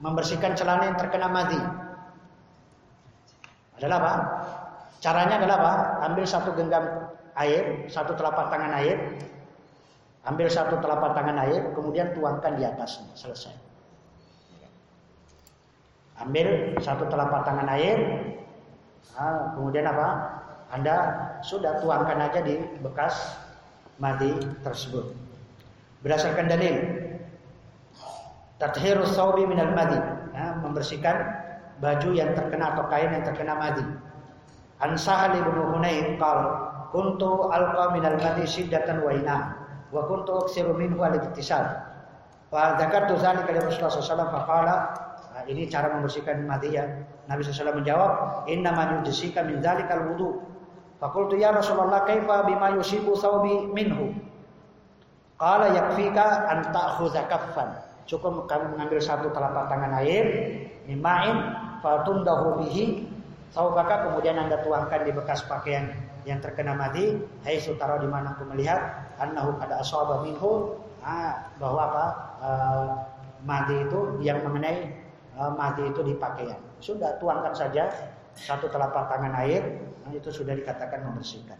membersihkan celana yang terkena mati adalah apa? Caranya adalah apa? Ambil satu genggam air, satu telapak tangan air, ambil satu telapak tangan air, kemudian tuangkan di atasnya, selesai. Ambil satu telapak tangan air, nah, kemudian apa? Anda sudah tuangkan aja di bekas mati tersebut. Berdasarkan dalil, tathirus sawbi minal madi, ya, membersihkan baju yang terkena atau kain yang terkena madi. An Sahal bin Hunain qala kuntu alqa min al-madi wa ina wa kuntu aksiru minhu al-iktisal. Fa dzakartu dzalika li Rasulullah sallallahu alaihi wasallam nah, ini cara membersihkan madi ya. Nabi SAW menjawab, "Inna ma yujsika min dzalikal wudu." Fakultu ya Rasulullah kaifa bima yusibu thawbi minhu? Qala yakfika an ta'khudha kaffan. Cukup kamu mengambil satu telapak tangan air, mimain fatundahu bihi saubaka kemudian anda tuangkan di bekas pakaian yang terkena mati hai sutara di mana aku melihat annahu ada asaba minhu ah, bahwa apa uh, mati itu yang mengenai uh, mati itu di pakaian sudah tuangkan saja satu telapak tangan air nah, itu sudah dikatakan membersihkan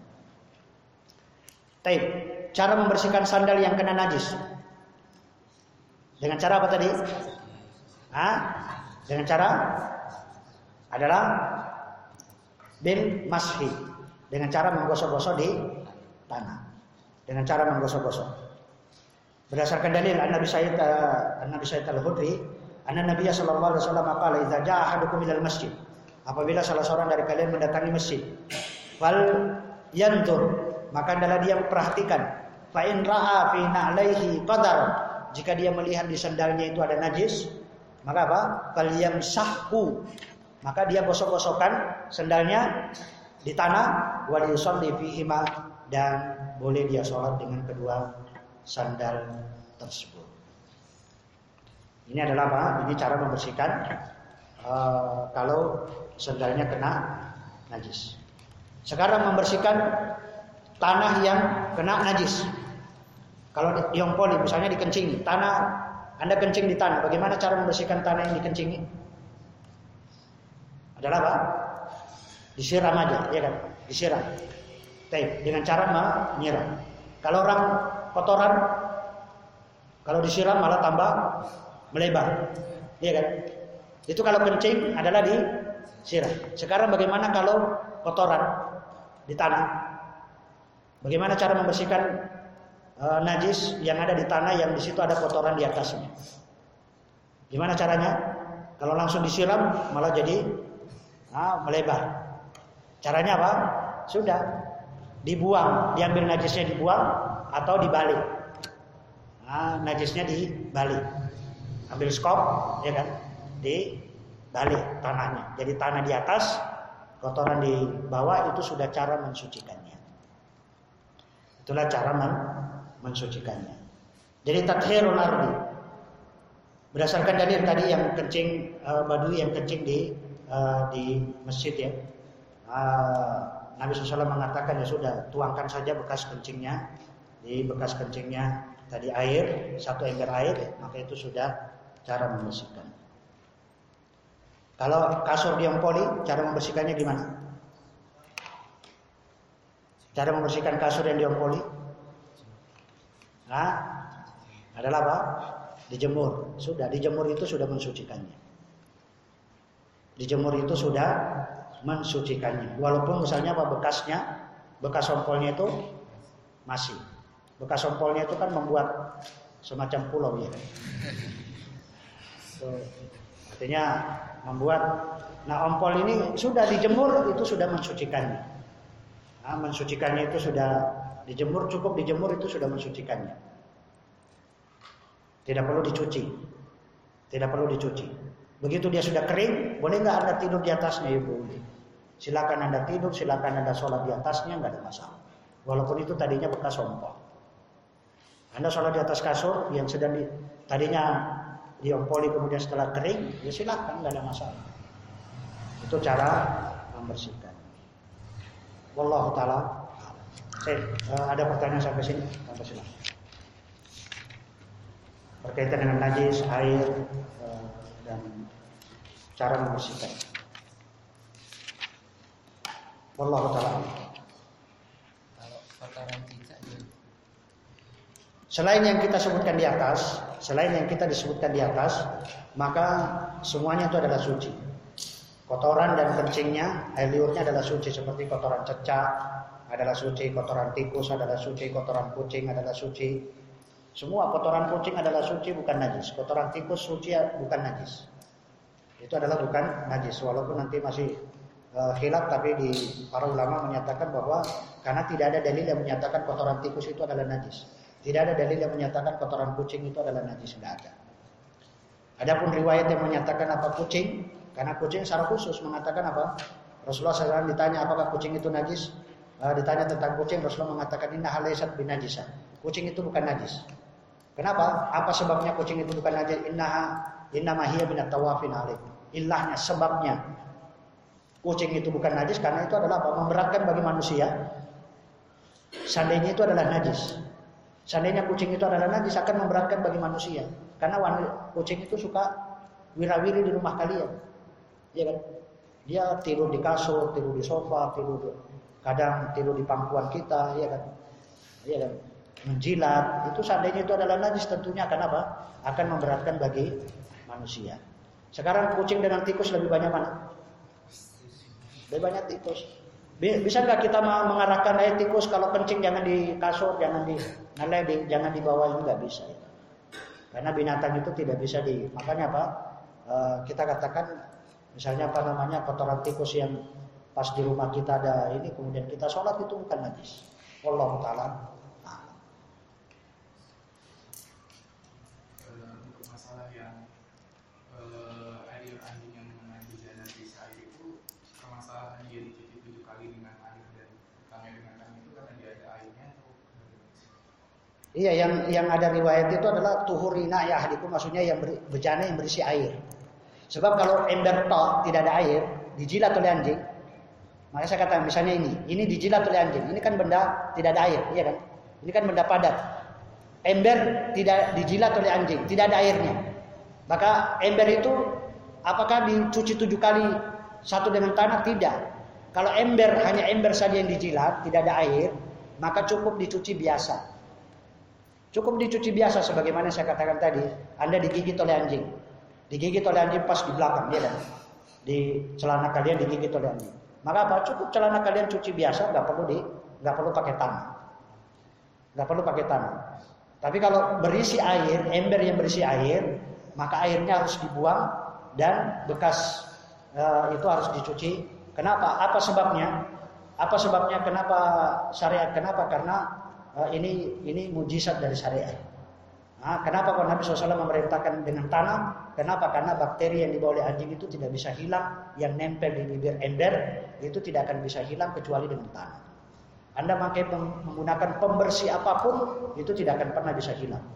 Taib. Cara membersihkan sandal yang kena najis. Dengan cara apa tadi? Hah? Dengan cara adalah bil mashi. Dengan cara menggosok-gosok di tanah. Dengan cara menggosok-gosok. Berdasarkan dalil Nabi Sayyid an Nabi Sayyid Al-Hudri anna Nabi sallallahu alaihi wasallam qala idza jaa ahadukum ilal masjid. Apabila salah seorang dari kalian mendatangi masjid fal yantur maka adalah dia memperhatikan fa in ra'a fi na'laihi qadar. Jika dia melihat di sandalnya itu ada najis maka apa? Fal yamsahku maka dia gosok-gosokkan sendalnya di tanah wali yusalli dan boleh dia sholat dengan kedua sandal tersebut. Ini adalah apa? Ini cara membersihkan uh, kalau sandalnya kena najis. Sekarang membersihkan tanah yang kena najis. Kalau di Yongpoli misalnya dikencingi, tanah Anda kencing di tanah, bagaimana cara membersihkan tanah yang dikencingi? Adalah apa? Disiram aja, ya kan? Disiram. Tape dengan cara menyiram. Kalau orang kotoran, kalau disiram malah tambah melebar, ya kan? Itu kalau kencing adalah disiram. Sekarang bagaimana kalau kotoran di tanah? Bagaimana cara membersihkan uh, najis yang ada di tanah yang di situ ada kotoran di atasnya? Gimana caranya? Kalau langsung disiram malah jadi nah, melebar. Caranya apa? Sudah dibuang, diambil najisnya dibuang atau dibalik. Nah, najisnya dibalik. Ambil skop, ya kan? Dibalik tanahnya. Jadi tanah di atas, kotoran di bawah itu sudah cara mensucikannya. Itulah cara men mensucikannya. Jadi tathirul ardi. Berdasarkan dalil tadi yang kencing uh, badui yang kencing di uh, di masjid ya. Uh, Nabi SAW mengatakan ya sudah tuangkan saja bekas kencingnya di bekas kencingnya tadi air satu ember air maka itu sudah cara membersihkan. Kalau kasur diempoli cara membersihkannya gimana? Cara membersihkan kasur yang diempoli? Nah, adalah apa? Dijemur. Sudah dijemur itu sudah mensucikannya dijemur itu sudah mensucikannya. Walaupun misalnya apa bekasnya, bekas ompolnya itu masih. Bekas ompolnya itu kan membuat semacam pulau ya. So, artinya membuat nah ompol ini sudah dijemur itu sudah mensucikannya. Nah, mensucikannya itu sudah dijemur, cukup dijemur itu sudah mensucikannya. Tidak perlu dicuci. Tidak perlu dicuci. Begitu dia sudah kering, boleh nggak anda tidur di atasnya? Ya boleh. Silakan anda tidur, silakan anda sholat di atasnya, nggak ada masalah. Walaupun itu tadinya bekas ompol. Anda sholat di atas kasur yang sedang di, tadinya diompoli kemudian setelah kering, ya silakan, nggak ada masalah. Itu cara membersihkan. Wallahu taala. Uh, ada pertanyaan sampai sini, sampai sini. Berkaitan dengan najis, air, uh, dan cara membersihkan. Wallahu taala. Kalau kotoran cicak Selain yang kita sebutkan di atas, selain yang kita disebutkan di atas, maka semuanya itu adalah suci. Kotoran dan kencingnya, air liurnya adalah suci seperti kotoran cecak adalah suci, kotoran tikus adalah suci, kotoran kucing adalah suci. Semua kotoran kucing adalah suci bukan najis. Kotoran tikus suci bukan najis. Itu adalah bukan najis walaupun nanti masih uh, tapi di para ulama menyatakan bahwa karena tidak ada dalil yang menyatakan kotoran tikus itu adalah najis. Tidak ada dalil yang menyatakan kotoran kucing itu adalah najis, tidak ada. Adapun riwayat yang menyatakan apa kucing karena kucing secara khusus mengatakan apa? Rasulullah SAW ditanya apakah kucing itu najis? Uh, ditanya tentang kucing, Rasulullah mengatakan inna bin najisah. Kucing itu bukan najis. Kenapa? Apa sebabnya kucing itu bukan najis? Innaha inna mahiyya min tawafin alaih. Illahnya sebabnya kucing itu bukan najis karena itu adalah apa? Memberatkan bagi manusia. Seandainya itu adalah najis. Seandainya kucing itu adalah najis akan memberatkan bagi manusia. Karena kucing itu suka wirawiri di rumah kalian. Iya kan? Dia tidur di kasur, tidur di sofa, tidur kadang tidur di pangkuan kita, ya kan? Iya kan? Menjilat, itu seandainya itu adalah najis tentunya akan apa? Akan memberatkan bagi manusia. Sekarang kucing dengan tikus lebih banyak mana? Lebih banyak tikus. Bisa nggak kita mengarahkan ayat tikus kalau kencing jangan di kasur, jangan di naledi, jangan di bawah juga bisa. Ya. Karena binatang itu tidak bisa di. Makanya apa? Eh, kita katakan Misalnya apa namanya kotoran tikus yang pas di rumah kita ada ini kemudian kita sholat itu bukan najis. Allah taala. Untuk masalah yang eh, air anjing yang mengandung najis air itu permasalahan dia tujuh kali dengan air dan tangan dengan tangan itu karena dia ada airnya Iya, yang yang ada riwayat itu adalah tuhurina ya hadiku maksudnya yang bejana yang berisi air. Sebab kalau ember tok tidak ada air, dijilat oleh anjing, maka saya katakan misalnya ini, ini dijilat oleh anjing, ini kan benda tidak ada air, iya kan? Ini kan benda padat. Ember tidak dijilat oleh anjing, tidak ada airnya. Maka ember itu apakah dicuci tujuh kali satu dengan tanah? Tidak. Kalau ember hanya ember saja yang dijilat, tidak ada air, maka cukup dicuci biasa. Cukup dicuci biasa sebagaimana saya katakan tadi, Anda digigit oleh anjing. Digigit oleh anjing pas di belakang dia kan. Di celana kalian digigit oleh anjing. Maka apa? Cukup celana kalian cuci biasa, nggak perlu di, nggak perlu pakai tanah. Nggak perlu pakai tanah. Tapi kalau berisi air, ember yang berisi air, maka airnya harus dibuang dan bekas uh, itu harus dicuci. Kenapa? Apa sebabnya? Apa sebabnya? Kenapa syariat? Kenapa? Karena uh, ini ini mujizat dari syariat. Nah, kenapa kalau Nabi SAW memerintahkan dengan tanam? Kenapa? Karena bakteri yang dibawa oleh anjing itu tidak bisa hilang, yang nempel di bibir ember itu tidak akan bisa hilang kecuali dengan tanam. Anda pakai menggunakan pembersih apa pun itu tidak akan pernah bisa hilang.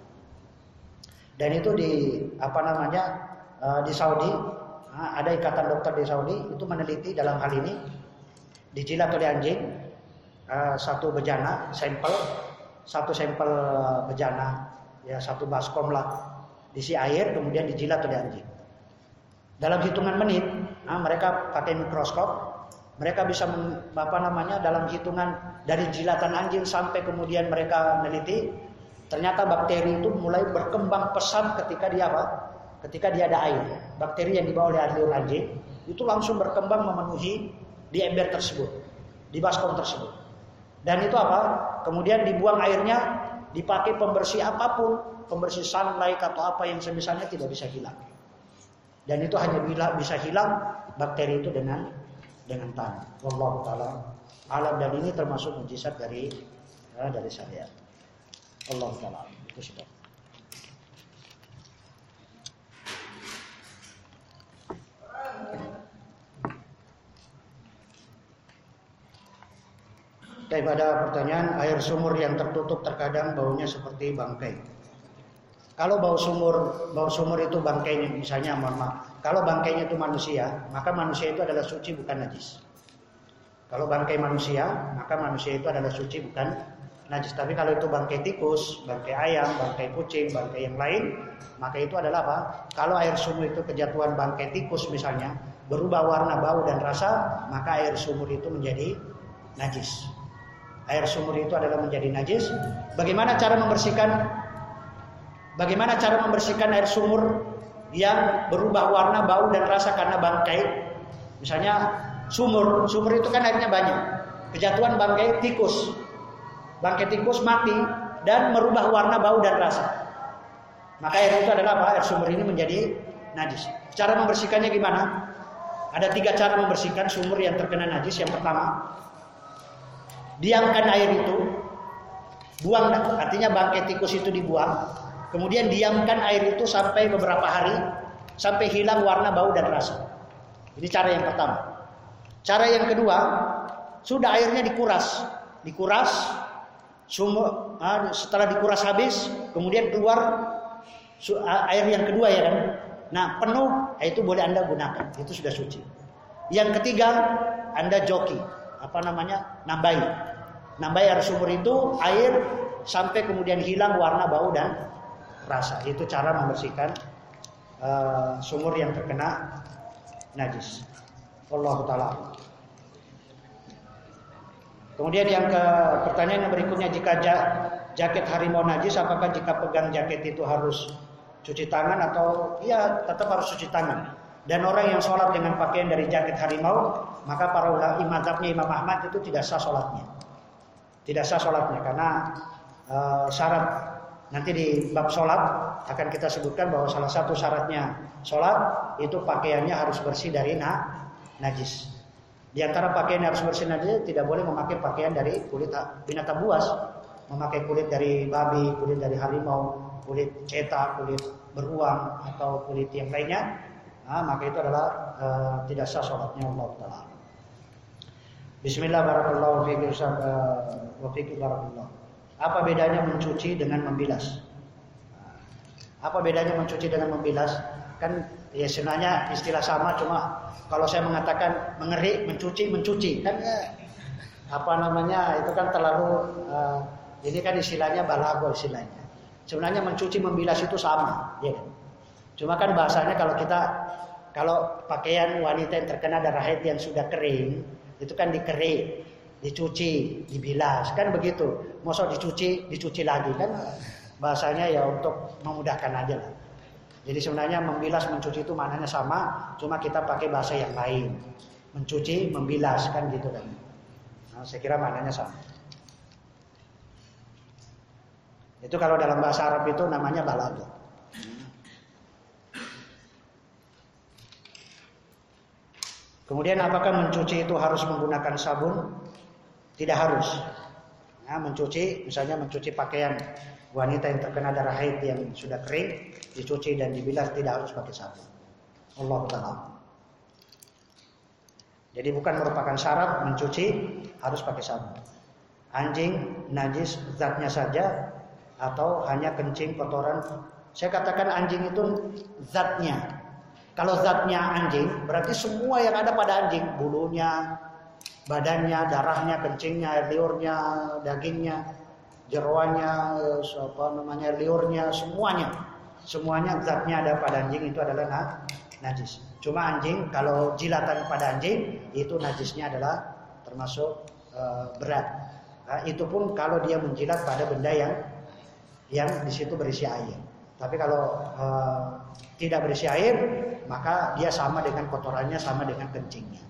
Dan itu di apa namanya eh, di Saudi nah, ada ikatan dokter di Saudi itu meneliti dalam hal ini dijilat oleh anjing eh, satu bejana sampel satu sampel bejana ya satu baskom lah diisi air kemudian dijilat oleh anjing. Dalam hitungan menit, nah, mereka pakai mikroskop, mereka bisa apa namanya dalam hitungan dari jilatan anjing sampai kemudian mereka meneliti, ternyata bakteri itu mulai berkembang pesat ketika dia apa? Ketika dia ada air. Bakteri yang dibawa oleh aliur anjing itu langsung berkembang memenuhi di ember tersebut, di baskom tersebut. Dan itu apa? Kemudian dibuang airnya dipakai pembersih apa pun, pembersih sunlight atau apa yang semisalnya tidak bisa hilang. Dan itu hanya bila bisa hilang bakteri itu dengan dengan tanah. Wallahu taala alam dan ini termasuk mujizat dari ya, dari saya. Allah taala itu sudah. Daripada pertanyaan air sumur yang tertutup terkadang baunya seperti bangkai. Kalau bau sumur, bau sumur itu bangkainya misalnya mohon maaf. Kalau bangkainya itu manusia, maka manusia itu adalah suci bukan najis. Kalau bangkai manusia, maka manusia itu adalah suci bukan najis. Tapi kalau itu bangkai tikus, bangkai ayam, bangkai kucing, bangkai yang lain, maka itu adalah apa? Kalau air sumur itu kejatuhan bangkai tikus misalnya, berubah warna, bau dan rasa, maka air sumur itu menjadi najis. Air sumur itu adalah menjadi najis. Bagaimana cara membersihkan Bagaimana cara membersihkan air sumur yang berubah warna, bau dan rasa karena bangkai? Misalnya sumur, sumur itu kan airnya banyak. Kejatuhan bangkai tikus. Bangkai tikus mati dan merubah warna, bau dan rasa. Maka air itu adalah apa? Air sumur ini menjadi najis. Cara membersihkannya gimana? Ada tiga cara membersihkan sumur yang terkena najis. Yang pertama, diamkan air itu, buang, artinya bangkai tikus itu dibuang, Kemudian diamkan air itu sampai beberapa hari sampai hilang warna, bau dan rasa. Ini cara yang pertama. Cara yang kedua, sudah airnya dikuras, dikuras sumur ah, setelah dikuras habis, kemudian keluar air yang kedua ya kan. Nah, penuh itu boleh Anda gunakan. Itu sudah suci. Yang ketiga, Anda joki, apa namanya? nambahi. Nambahi air sumur itu air sampai kemudian hilang warna, bau dan rasa. Itu cara membersihkan uh, sumur yang terkena najis. Allah taala. Kemudian yang ke pertanyaan yang berikutnya jika jaket harimau najis apakah jika pegang jaket itu harus cuci tangan atau ya tetap harus cuci tangan. Dan orang yang sholat dengan pakaian dari jaket harimau, maka para ulama imam Imam Ahmad itu tidak sah sholatnya. Tidak sah sholatnya karena uh, syarat Nanti di bab sholat akan kita sebutkan bahwa salah satu syaratnya sholat itu pakaiannya harus bersih dari na, najis. Di antara pakaian yang harus bersih najis tidak boleh memakai pakaian dari kulit binatang buas, memakai kulit dari babi, kulit dari harimau, kulit cetak, kulit beruang atau kulit yang lainnya. Nah, maka itu adalah uh, tidak sah sholatnya Allah Taala. Bismillah barakallahu fiikum wa fiikum barakallahu. Apa bedanya mencuci dengan membilas? Apa bedanya mencuci dengan membilas? Kan ya sebenarnya istilah sama cuma kalau saya mengatakan mengerik, mencuci, mencuci kan ya, apa namanya itu kan terlalu uh, ini kan istilahnya balago istilahnya. Sebenarnya mencuci membilas itu sama, ya kan? Cuma kan bahasanya kalau kita kalau pakaian wanita yang terkena darah haid yang sudah kering itu kan dikerik dicuci, dibilas, kan begitu. Masa dicuci, dicuci lagi kan bahasanya ya untuk memudahkan aja lah. Jadi sebenarnya membilas, mencuci itu maknanya sama, cuma kita pakai bahasa yang lain. Mencuci, membilas kan gitu kan. Nah, saya kira maknanya sama. Itu kalau dalam bahasa Arab itu namanya balago. Kemudian apakah mencuci itu harus menggunakan sabun? Tidak harus. Nah, mencuci, misalnya mencuci pakaian wanita yang terkena darah haid yang sudah kering, dicuci dan dibilas tidak harus pakai sabun. Allah taala. Jadi bukan merupakan syarat mencuci harus pakai sabun. Anjing najis zatnya saja atau hanya kencing kotoran. Saya katakan anjing itu zatnya. Kalau zatnya anjing berarti semua yang ada pada anjing, bulunya, badannya, darahnya, kencingnya, air liurnya, dagingnya, jeroannya, apa namanya, liurnya, semuanya. Semuanya zatnya ada pada anjing itu adalah nah, najis. Cuma anjing kalau jilatan pada anjing itu najisnya adalah termasuk uh, berat. Nah, itu pun kalau dia menjilat pada benda yang yang di situ berisi air. Tapi kalau uh, tidak berisi air, maka dia sama dengan kotorannya, sama dengan kencingnya.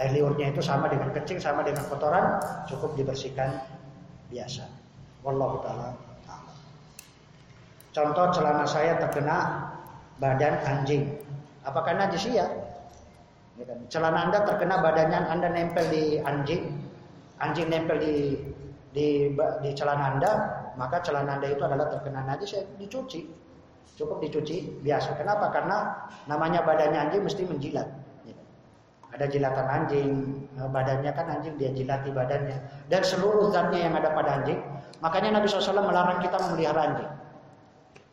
Air liurnya itu sama dengan kencing, sama dengan kotoran, cukup dibersihkan biasa. Wallahu taala. Contoh celana saya terkena badan anjing. Apakah najis? Ya kan? Celana Anda terkena badannya Anda nempel di anjing, anjing nempel di di di celana Anda, maka celana Anda itu adalah terkena najis ya dicuci. Cukup dicuci biasa. Kenapa? Karena namanya badannya anjing mesti menjilat. Ya. Ada jilatan anjing, eh, badannya kan anjing dia jilati badannya dan seluruh zatnya yang ada pada anjing. Makanya Nabi SAW melarang kita memelihara anjing.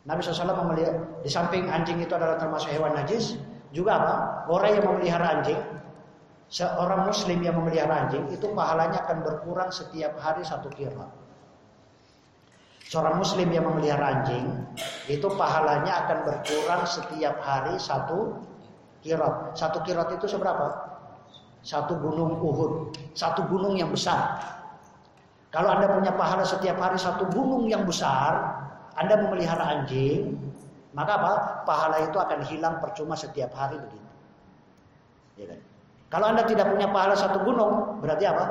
Nabi SAW memelihara di samping anjing itu adalah termasuk hewan najis, juga apa? Orang yang memelihara anjing, seorang muslim yang memelihara anjing itu pahalanya akan berkurang setiap hari satu kira. Seorang muslim yang memelihara anjing itu pahalanya akan berkurang setiap hari satu kirot. Satu kirot itu seberapa? Satu gunung Uhud, satu gunung yang besar. Kalau Anda punya pahala setiap hari satu gunung yang besar, Anda memelihara anjing, maka apa? Pahala itu akan hilang percuma setiap hari begitu. Ya kan? Kalau Anda tidak punya pahala satu gunung, berarti apa?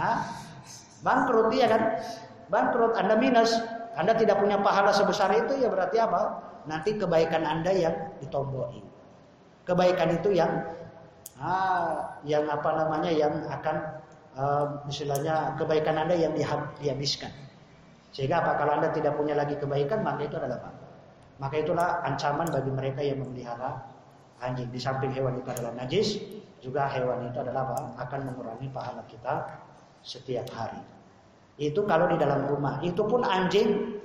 Hah? Bangkrut ya kan? Bangkrut, Anda minus. Anda tidak punya pahala sebesar itu ya berarti apa? Nanti kebaikan Anda yang ditombokin. Kebaikan itu yang ah, yang apa namanya yang akan istilahnya kebaikan Anda yang dihabiskan. Sehingga apa? Kalau Anda tidak punya lagi kebaikan, maka itu adalah apa? Maka itulah ancaman bagi mereka yang memelihara anjing. Di samping hewan itu adalah najis, juga hewan itu adalah apa? Akan mengurangi pahala kita setiap hari. Itu kalau di dalam rumah. Itu pun anjing.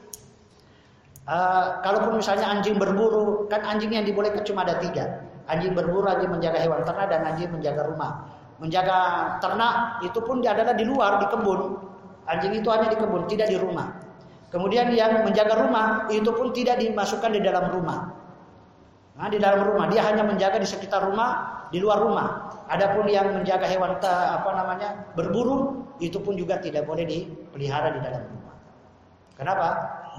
Uh, kalaupun misalnya anjing berburu, kan anjing yang dibolehkan cuma ada tiga. Anjing berburu, anjing menjaga hewan ternak, dan anjing menjaga rumah. Menjaga ternak itu pun adalah di luar, di kebun. Anjing itu hanya di kebun, tidak di rumah. Kemudian yang menjaga rumah itu pun tidak dimasukkan di dalam rumah. Nah, di dalam rumah dia hanya menjaga di sekitar rumah, di luar rumah. Adapun yang menjaga hewan apa namanya berburu itu pun juga tidak boleh dipelihara di dalam rumah. Kenapa?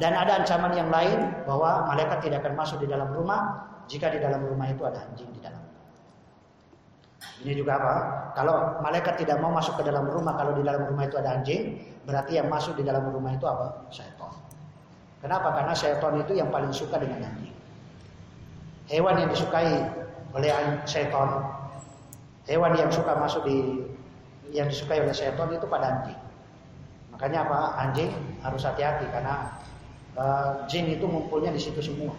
Dan ada ancaman yang lain bahwa malaikat tidak akan masuk di dalam rumah jika di dalam rumah itu ada anjing di dalam. Ini juga apa? Kalau malaikat tidak mau masuk ke dalam rumah kalau di dalam rumah itu ada anjing, berarti yang masuk di dalam rumah itu apa? Syaitan. Kenapa? Karena syaitan itu yang paling suka dengan anjing hewan yang disukai oleh setan, hewan yang suka masuk di yang disukai oleh setan itu pada anjing. Makanya apa? Anjing harus hati-hati karena uh, jin itu ngumpulnya di situ semua.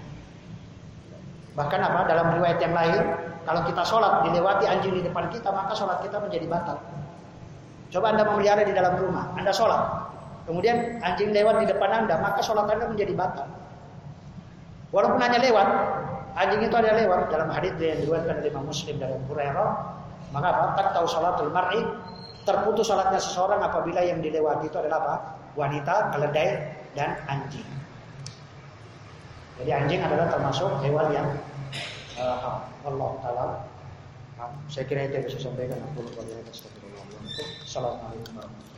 Bahkan apa? Dalam riwayat yang lain, kalau kita sholat dilewati anjing di depan kita, maka sholat kita menjadi batal. Coba anda memelihara di dalam rumah, anda sholat, kemudian anjing lewat di depan anda, maka sholat anda menjadi batal. Walaupun hanya lewat, Anjing itu ada lewat dalam hadis yang diriwayatkan oleh Imam Muslim dari Abu. Maka apa? tahu salatul mar'i terputus salatnya seseorang apabila yang dilewati itu adalah apa? Wanita, keledai dan anjing. Jadi anjing adalah termasuk hewan yang uh, Allah taala saya kira itu yang bisa sampaikan. Assalamualaikum warahmatullahi